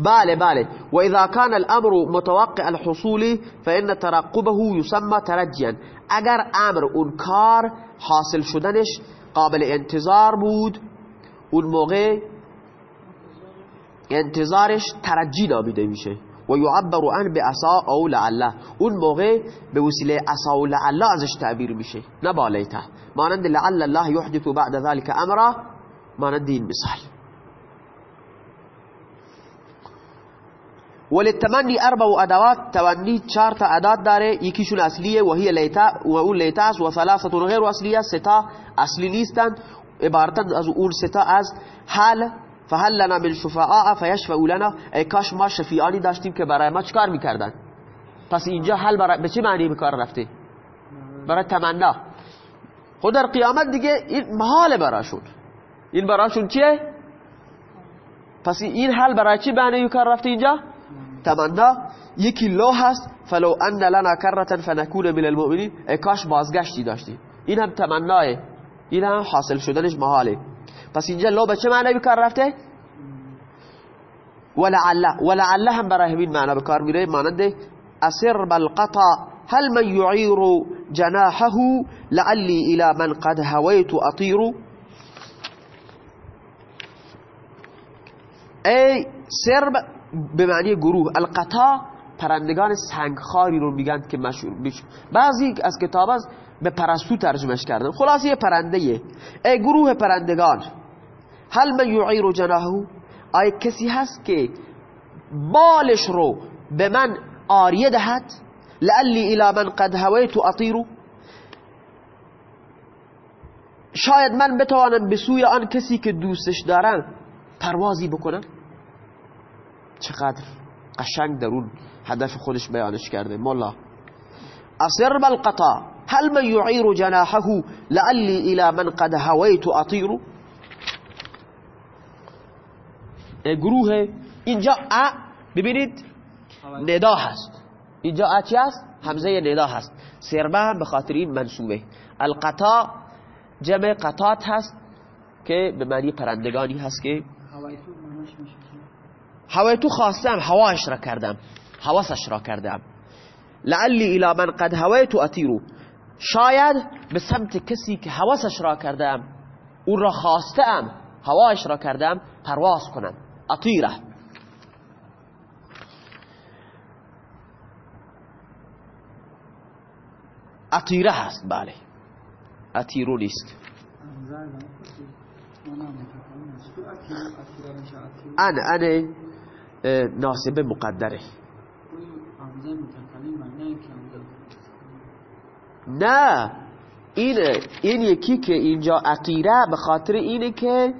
بله بله. وإذا كان الأمر متوقع الحصول فإن ترقبه يسمى ترجيا اگر امر اون کار حاصل شدنش قابل انتظار بود اون موقع انتظارش ترجی نامیده میشه. و یعبر عن به عصا أو لعله. اون موقع به وسیله عصا و لعله ازش تعبیر میشه نه بالیته مانند لعل الله يحدث بعد ذلك أمرا. مانند این مثال. وللتمني أربع أدوات. تمنی چهار تا ادات داره. یکیشون اصلیه و هي لیتا و اون لیتا است و ثلاثة غیر اصلیه ستا اصلی نیستند عبارتا از اون ستا از حال فهل لنا من شفعاء فيشفعوا لنا. ای کاش ما شفیعانی داشتیم که برای ما چکار می‌کردن؟ پس اینجا هل برای به چه معنی به کار رفته برای تمنا. خود در قیامت دیگه این محال براشون. این براشون چیه؟ پس این هل برای چی معنی کار رفته اینجا؟ تمنا. یکی لو هست فلو أن لنا كرة فنكون من المؤمنين. ای کاش بازگشتی داشتی. این هم تمنا این هم حاصل شدنش محاله. پس اینجا لو به چه معنی بکار رفته؟ ولعله. ولعله هم برای همین معنی بکار میره مانند اسر بالقطع هل من يعير جناحه لعلي الى من قد هويت اطير ای سرب به معنی گروه القطا پرندگان سنگخاری رو میگن که مشهور بیش بعضی از کتاب از به پرستو ترجمهش کردن. خلاصی یه پرنده ای گروه پرندگان. هل من یعیر جناهو آیا کسی هست که بالش رو به من آریه دهد؟ لعلی إلى من قد هویت اطیرو؟ شاید من بتوانم به سوی آن کسی که دوستش دارم پروازی بکنم؟ چقدر قشنگ در اون هدف خودش بیانش کرده مولا. اصر بالقطا هل من يعير جناحه؟ لعلی إلى من قد هويت اطير گروه اینجا ا ببینید ندا هست. اینجا ا چی هست؟ همزه ندا هست. سربه هم به خاطر این منصوبه. القطا جمع قطات هست که به معنی پرندگانی هست که هوای تو خواستم هوایش را کردم. حواسش را کردم. لعلی الى من قد هویت اتیرو شاید به سمت کسی که حواسش را کردم او را خواستم هوایش را کردم پرواز کنم. اطیره اطیره هست بله اتیرو نیست ان ان ناسبه مقدره. نه. این این یکی که اینجا عقیره به خاطر اینه که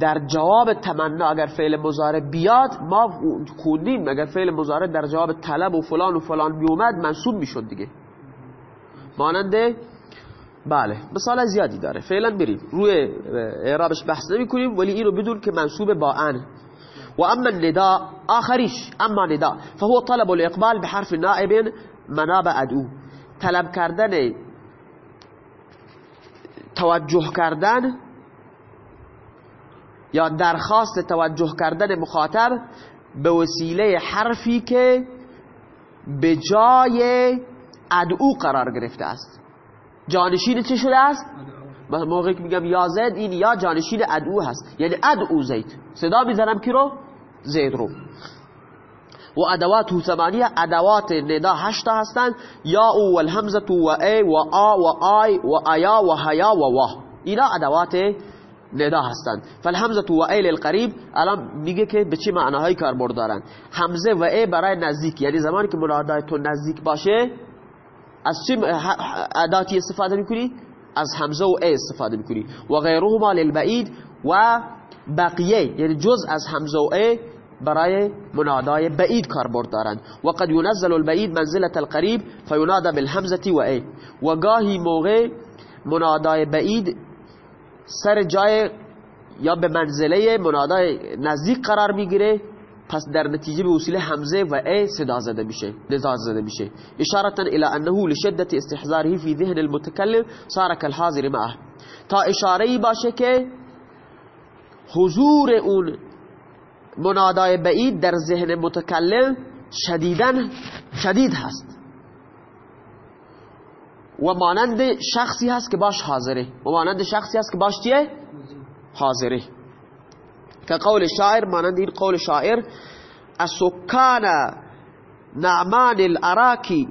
در جواب تمنا اگر فعل مضارع بیاد ما خوندیم اگر فعل مضارع در جواب طلب و فلان و فلان بیومد منصوب می‌شد دیگه. ماننده بله مثال زیادی داره. فعلا بریم. روی اعرابش بحث نمی کنیم ولی اینو بدون که منصوب با ان. و اما النداء آخریش. اما نداء فهو طلب الاقبال بحرف نائب مناب ادعو طلب کردن توجه کردن یا درخواست توجه کردن مخاطب به وسیله حرفی که به جای ادعو قرار گرفته است. جانشین چه شده است؟ موقعی که میگم یا زید این یا جانشین ادعو هست. یعنی ادعو زید. صدا می‌زنم کی رو؟ زید رو. و ادوات ثمانیه ادوات ندا هشتا هستند یا او و الهمزه و ای و آ و آی و آیا و هیا و وا. اینا ادوات ندا هستند. فالهمزه و ای للقریب الان میگه که به چه معناهایی کاربرد دارن. همزه و ای برای نزدیک یعنی زمانی که منادای تو نزدیک باشه از چه اداتی استفاده می‌کنی؟ از همزه و ای استفاده می‌کنی. و غیرهما للبعید و بقیه یعنی جز از همزه و ای برای منادای بعید کاربرد دارند و قد ينزل البعید منزلة القریب فینادى بالهمزه و ای. و گاهی موقع منادای بعید سر جای یا به منزله منادای نزدیک قرار می‌گیره پس در نتیجه به وسیله همزه و ای صدا زده میشه ندا زده میشه. اشارتا الى انه لشدت استحضاره في ذهن المتكلم صار كالحاضر معه. تا اشاره باشه که حضور اون منادای بعید در ذهن متکلم شدیدن شدید هست. و مانند شخصی هست که باش حاضره. و مانند شخصی هست که باش چیه؟ حاضره. که قول شاعر مانند این قول شاعر السکان نعمان الاراکی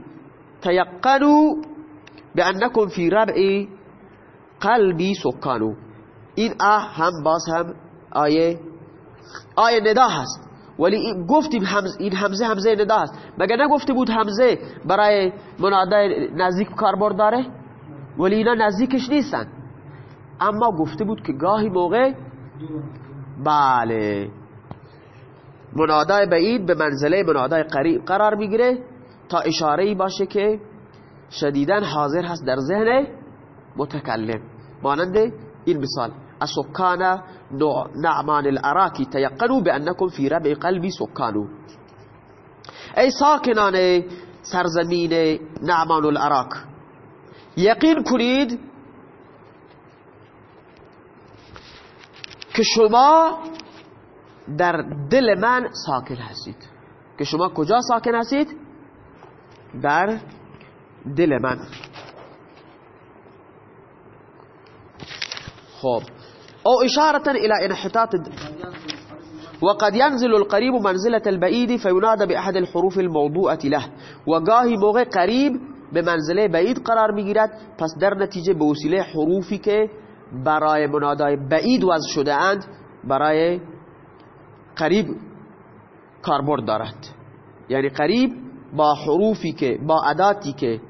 تیقنوا بانکم فی ربع قلبی سکانو این اه هم باز هم آیه آیه ندا هست. ولی گفتیم همز این همزه همزه ندا هست مگه نگفته بود همزه برای منادای نزدیک کاربرد داره؟ ولی اینا نزدیکش نیستن. اما گفته بود که گاهی موقع بله. منادای بعید به منزله منادای قریب قرار می‌گیره تا اشاره ای باشه که شدیدن حاضر هست در ذهن متکلم. مانند این مثال. السكان نعمان الأراكي تيقنوا بأنكم في ربع قلبي سكانوا ای ساکنان سرزمین نعمان الاراک یقین کنید که شما در دل من ساکن هستید. که شما کجا ساکن هستید؟ در دل من. خب أو إشارة إلى انحطاط وقد ينزل القريب منزلة البعيد فينادى بأحد الحروف الموضوعة له. وگاهی موقع قریب به منزله بعید قرار میگیرد پس در نتیجه به وسیله حروفی که برای منادای بعید وضع شده اند برای قریب کاربرد دارد. یعنی قریب با حروفی که با اداتی که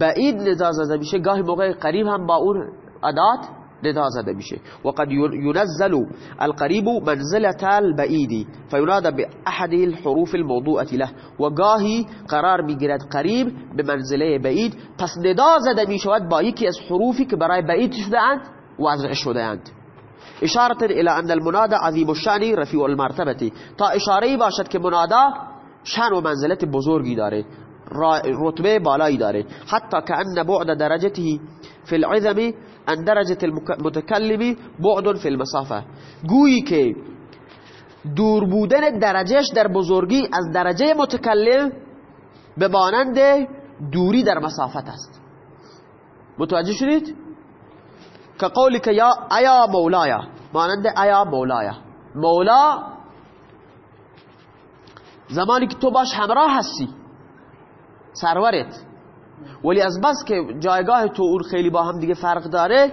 بعید ندا زده میشه گاهی موقع قریب هم با اون ادات ندا زده میشه وقد ينزل القريب منزلة البعيد فينادى بأحد الحروف الموضوعة له. وگاهی قرار میگیرد قریب به منزله بعید پس ندا زده میشود با یکی از حروفی که برای بعید شده اند وضع شده اند. إشارة إلى أن المنادى عظیم الشأن رفیع المرتبة. تا إشارة باشد که منادا شأن و منزلت بزرگی داره. رتبه بالایی داره. حتی كأن بعد درجته في العظم ان درجه المتکلمی بعد فی المسافه گویی که دور بودن درجهش در بزرگی از درجه متکلم به مانند دوری در مسافت است. متوجه شدید؟ که قولی که یا ایا مولایا؟ مانند ایا مولایا. مولا زمانی که تو باش همراه هستی. سرورت ولی از بس که جایگاه تو اون خیلی با هم دیگه فرق داره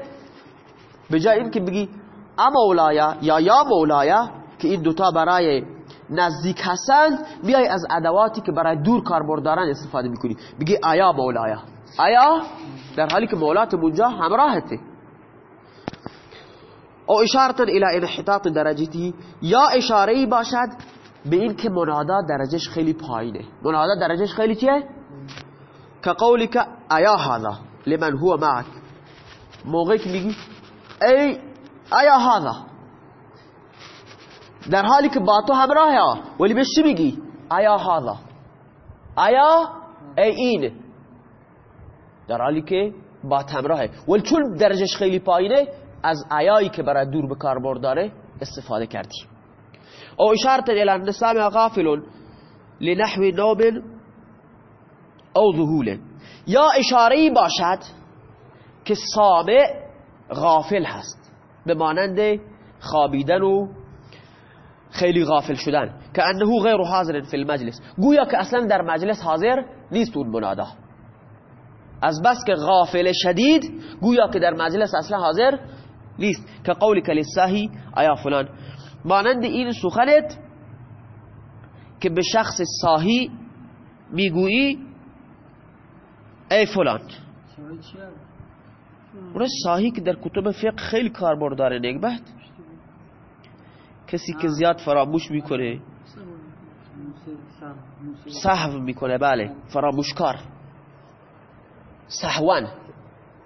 به جای اینکه بگی اما مولایا یا یا مولایا که این دوتا برای نزدیک هستند بیای از ادواتی که برای دور کاربرد دارن استفاده می‌کنی. بگی آیا مولایا آیا در حالی که مولات اونجا همراهته. او اشارتا الى انحطاط درجتی. یا اشاره باشد به این که منادا درجش خیلی پایینه. منادا درجش خیلی چیه؟ که قولی ایا هذا لمن هو معك. موقعی که میگی ای ایا هذا. در حالی که با تو همراه ها ولی بهش چی میگی؟ ایا هذا. ایا ای این در حالی که با همراهه ولی چون درجش خیلی پایینه از ایایی که برای دور به کار داره استفاده کردی. او اشارت الى النسام غافل لنحو نوم او ذهول یا اشاره باشد که سامع غافل هست به مانند خوابیدن و خیلی غافل شدن که انه غیر حاضر فی المجلس. گویا که اصلا در مجلس حاضر نیست اون منادا. از بس که غافل شدید گویا که در مجلس اصلا حاضر نیست. که قول کلیساهی آیا فلان. مانند این سخنت که به شخص ساهی می‌گویی ای فلان. اون ساهی که در کتب فقه خیلی کاربرد داره نگبت کسی که زیاد فراموش می‌کنه. صحو می‌کنه بله. فراموشکار.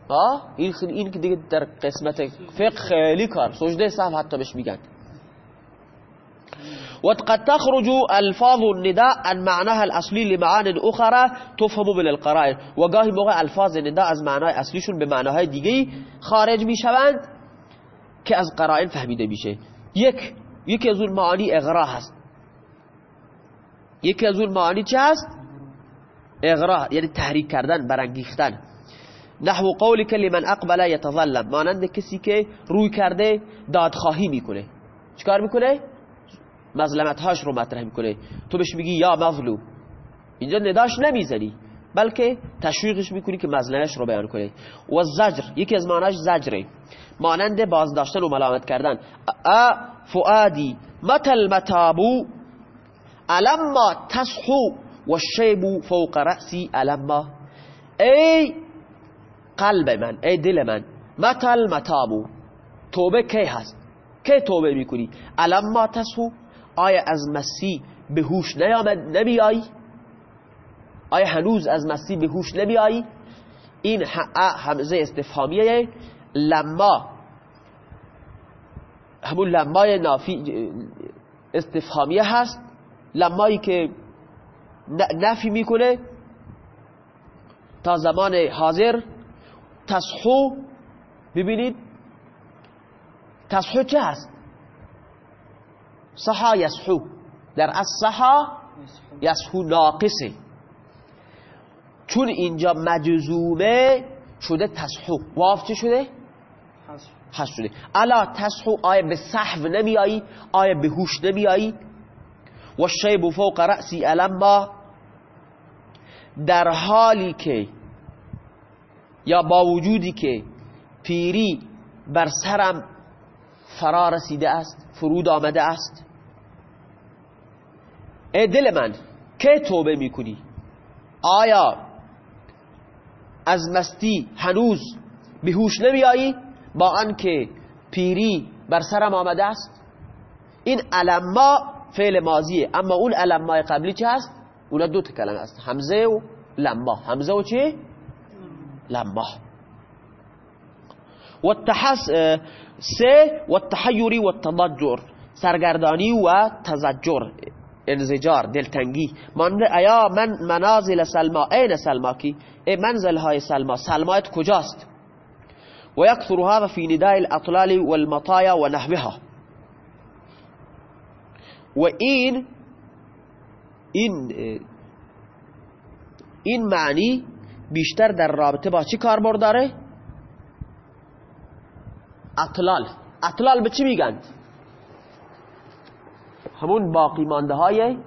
آه؟ این این که دیگه در قسمت فقه خیلی کار. سجده صحو حتی بهش میگن. وقد تخرج الفاظ النداء عن معناها الاصلي لمعان اخرى تفهم بالقرائن و گاهی موقع الفاظ نداء از معنای اصلیشون به معناهای دیگه خارج می‌شوند که از قرائن فهمیده میشه. یک یکی از اون معانی اغرا هست. یکی از اون معانی چه هست؟ اغرا یعنی تحریک کردن برانگیختن. نحو قولی که لمن اقبل یتظلم. مانند کسی که روی کرده دادخواهی می‌کنه. چیکار می‌کنه؟ مظلمت هاش رو مطرح می‌کنه. تو بهش میگی یا مظلوم. اینجا نداش نمی‌زنی بلکه تشویقش می‌کنی که مظلمش رو بیان کنه و زجر یکی از معناش زجره. مانند بازداشتن و ملامت کردن. ا فؤادی متل متابو علما تصحو و شیبو فوق رأسی علما ای قلب من ای دل من متل متابو توبه کی هست؟ کی توبه می‌کنی؟ علما تصحو آیا از مسیح به هوش نیامد؟ نمیایی آیا هنوز از مسیح به هوش نمیایی این همزه استفهامیه لما. همون لمای نافی استفهامیه هست. لمایی که نفی می‌کنه تا زمان حاضر. تصحو ببینید. تصحو چه هست؟ صحا یسحو. در از صحا یسحو ناقصه. چون اینجا مجزومه شده تصحو واف چه شده؟ حس شده. الا تصحو آیا به صحو نمیایی آیا به هوش نمیایی. و شیب فوق رأسی الما در حالی که یا با وجودی که پیری بر سرم فرا رسیده است فرود آمده است ای دل من که توبه می‌کنی؟ آیا از مستی هنوز به هوش نمیایی با آنکه پیری بر سرم آمده است؟ این علما فعل ماضیه اما اون علمای قبلی چه هست؟ اونا دو تا کلمه است همزه و لما. همزه و چه لما. و التحس سه و التحیری و التضجر سرگردانی و تزجر. انزجار دلتنگی. من ایا من منازل سلما این سلما کی؟ ای منزل های سلما سلمایت کجاست؟ و یکثر هذا فی نداء الاطلال والمطایا و نحوها. و این این این معنی بیشتر در رابطه با چی کاربرد داره؟ اطلال. اطلال به چی میگن؟ همون باقی مانده های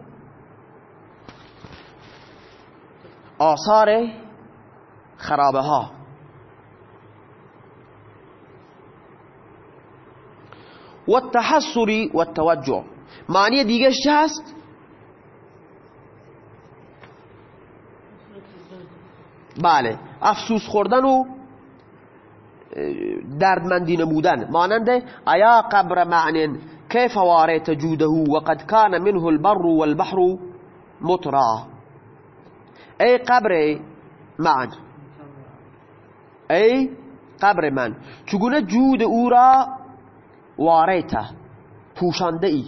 آثار خرابه ها و التحصری و التوجع معنی دیگه هست؟ بله افسوس خوردن و دردمندی نمودن. مانند ایا قبر معن كيف واريت جوده وقد كان منه البر والبحر مطرا؟ ای قبر معن ای قبر من؟ چگونه جود أو را واریته پوشانده ای؟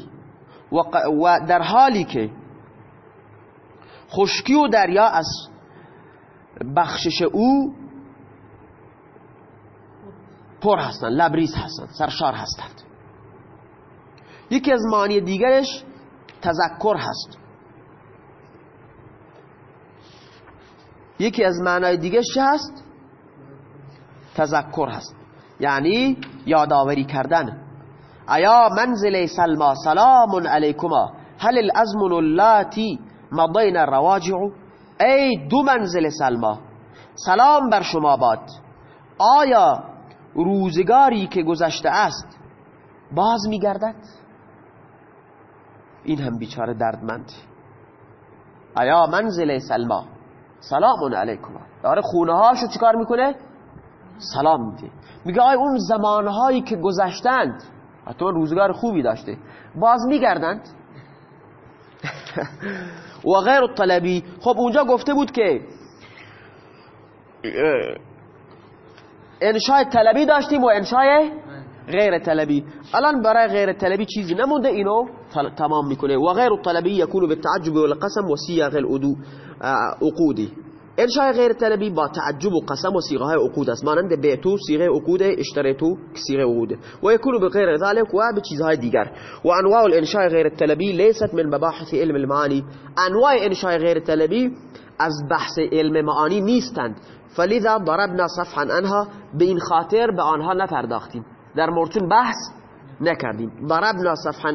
و در حالی که خشکی و دریا از بخشش أو پر هستند لبریز هستند سرشار هستند. یکی از معنی دیگرش تذکر هست. یکی از معنی دیگرش هست؟ تذکر هست. یعنی یادآوری کردن. ایا منزل سلما سلام علیکما؟ هل الازمن اللاتی مضین رواجع ای دو منزل سلما سلام بر شما باد. آیا روزگاری که گذشته است باز میگردد؟ این هم بیچاره دردمند. ایا منزل سلما. سلام علیکم داره خونه هاشو چیکار می‌کنه؟ سلام میده. میگه آی اون زمانهایی که گذشتند. حتی روزگار خوبی داشته. باز میگردند. و غیر الطلبی. خب اونجا گفته بود که انشای طلبی داشتیم و انشای غیر طلبی. الان برای غیر طلبی چیزی نمونده اینو. تمام میکنه و غیر طلبی یکونو به تعجب و القسم و سیاغ الادو عقودی انشای غیر طلبی با تعجب و قسم و سیغه های عقود است. مانند بیتو سیغه عقود اشتریتو سیغه عقود و یکونو به غیر ذلك و به چیزهای دیگر. و انواع الانشاء غیر طلبی لیست من مباحث علم المعانی أنواع انشای غیر طلبی از بحث علم معانی نیستند. فلذا ضربنا صفحا أنها به این خاطر به آنها نپرداختیم. در مورچون بحث نکردیم. ضربنا صفحا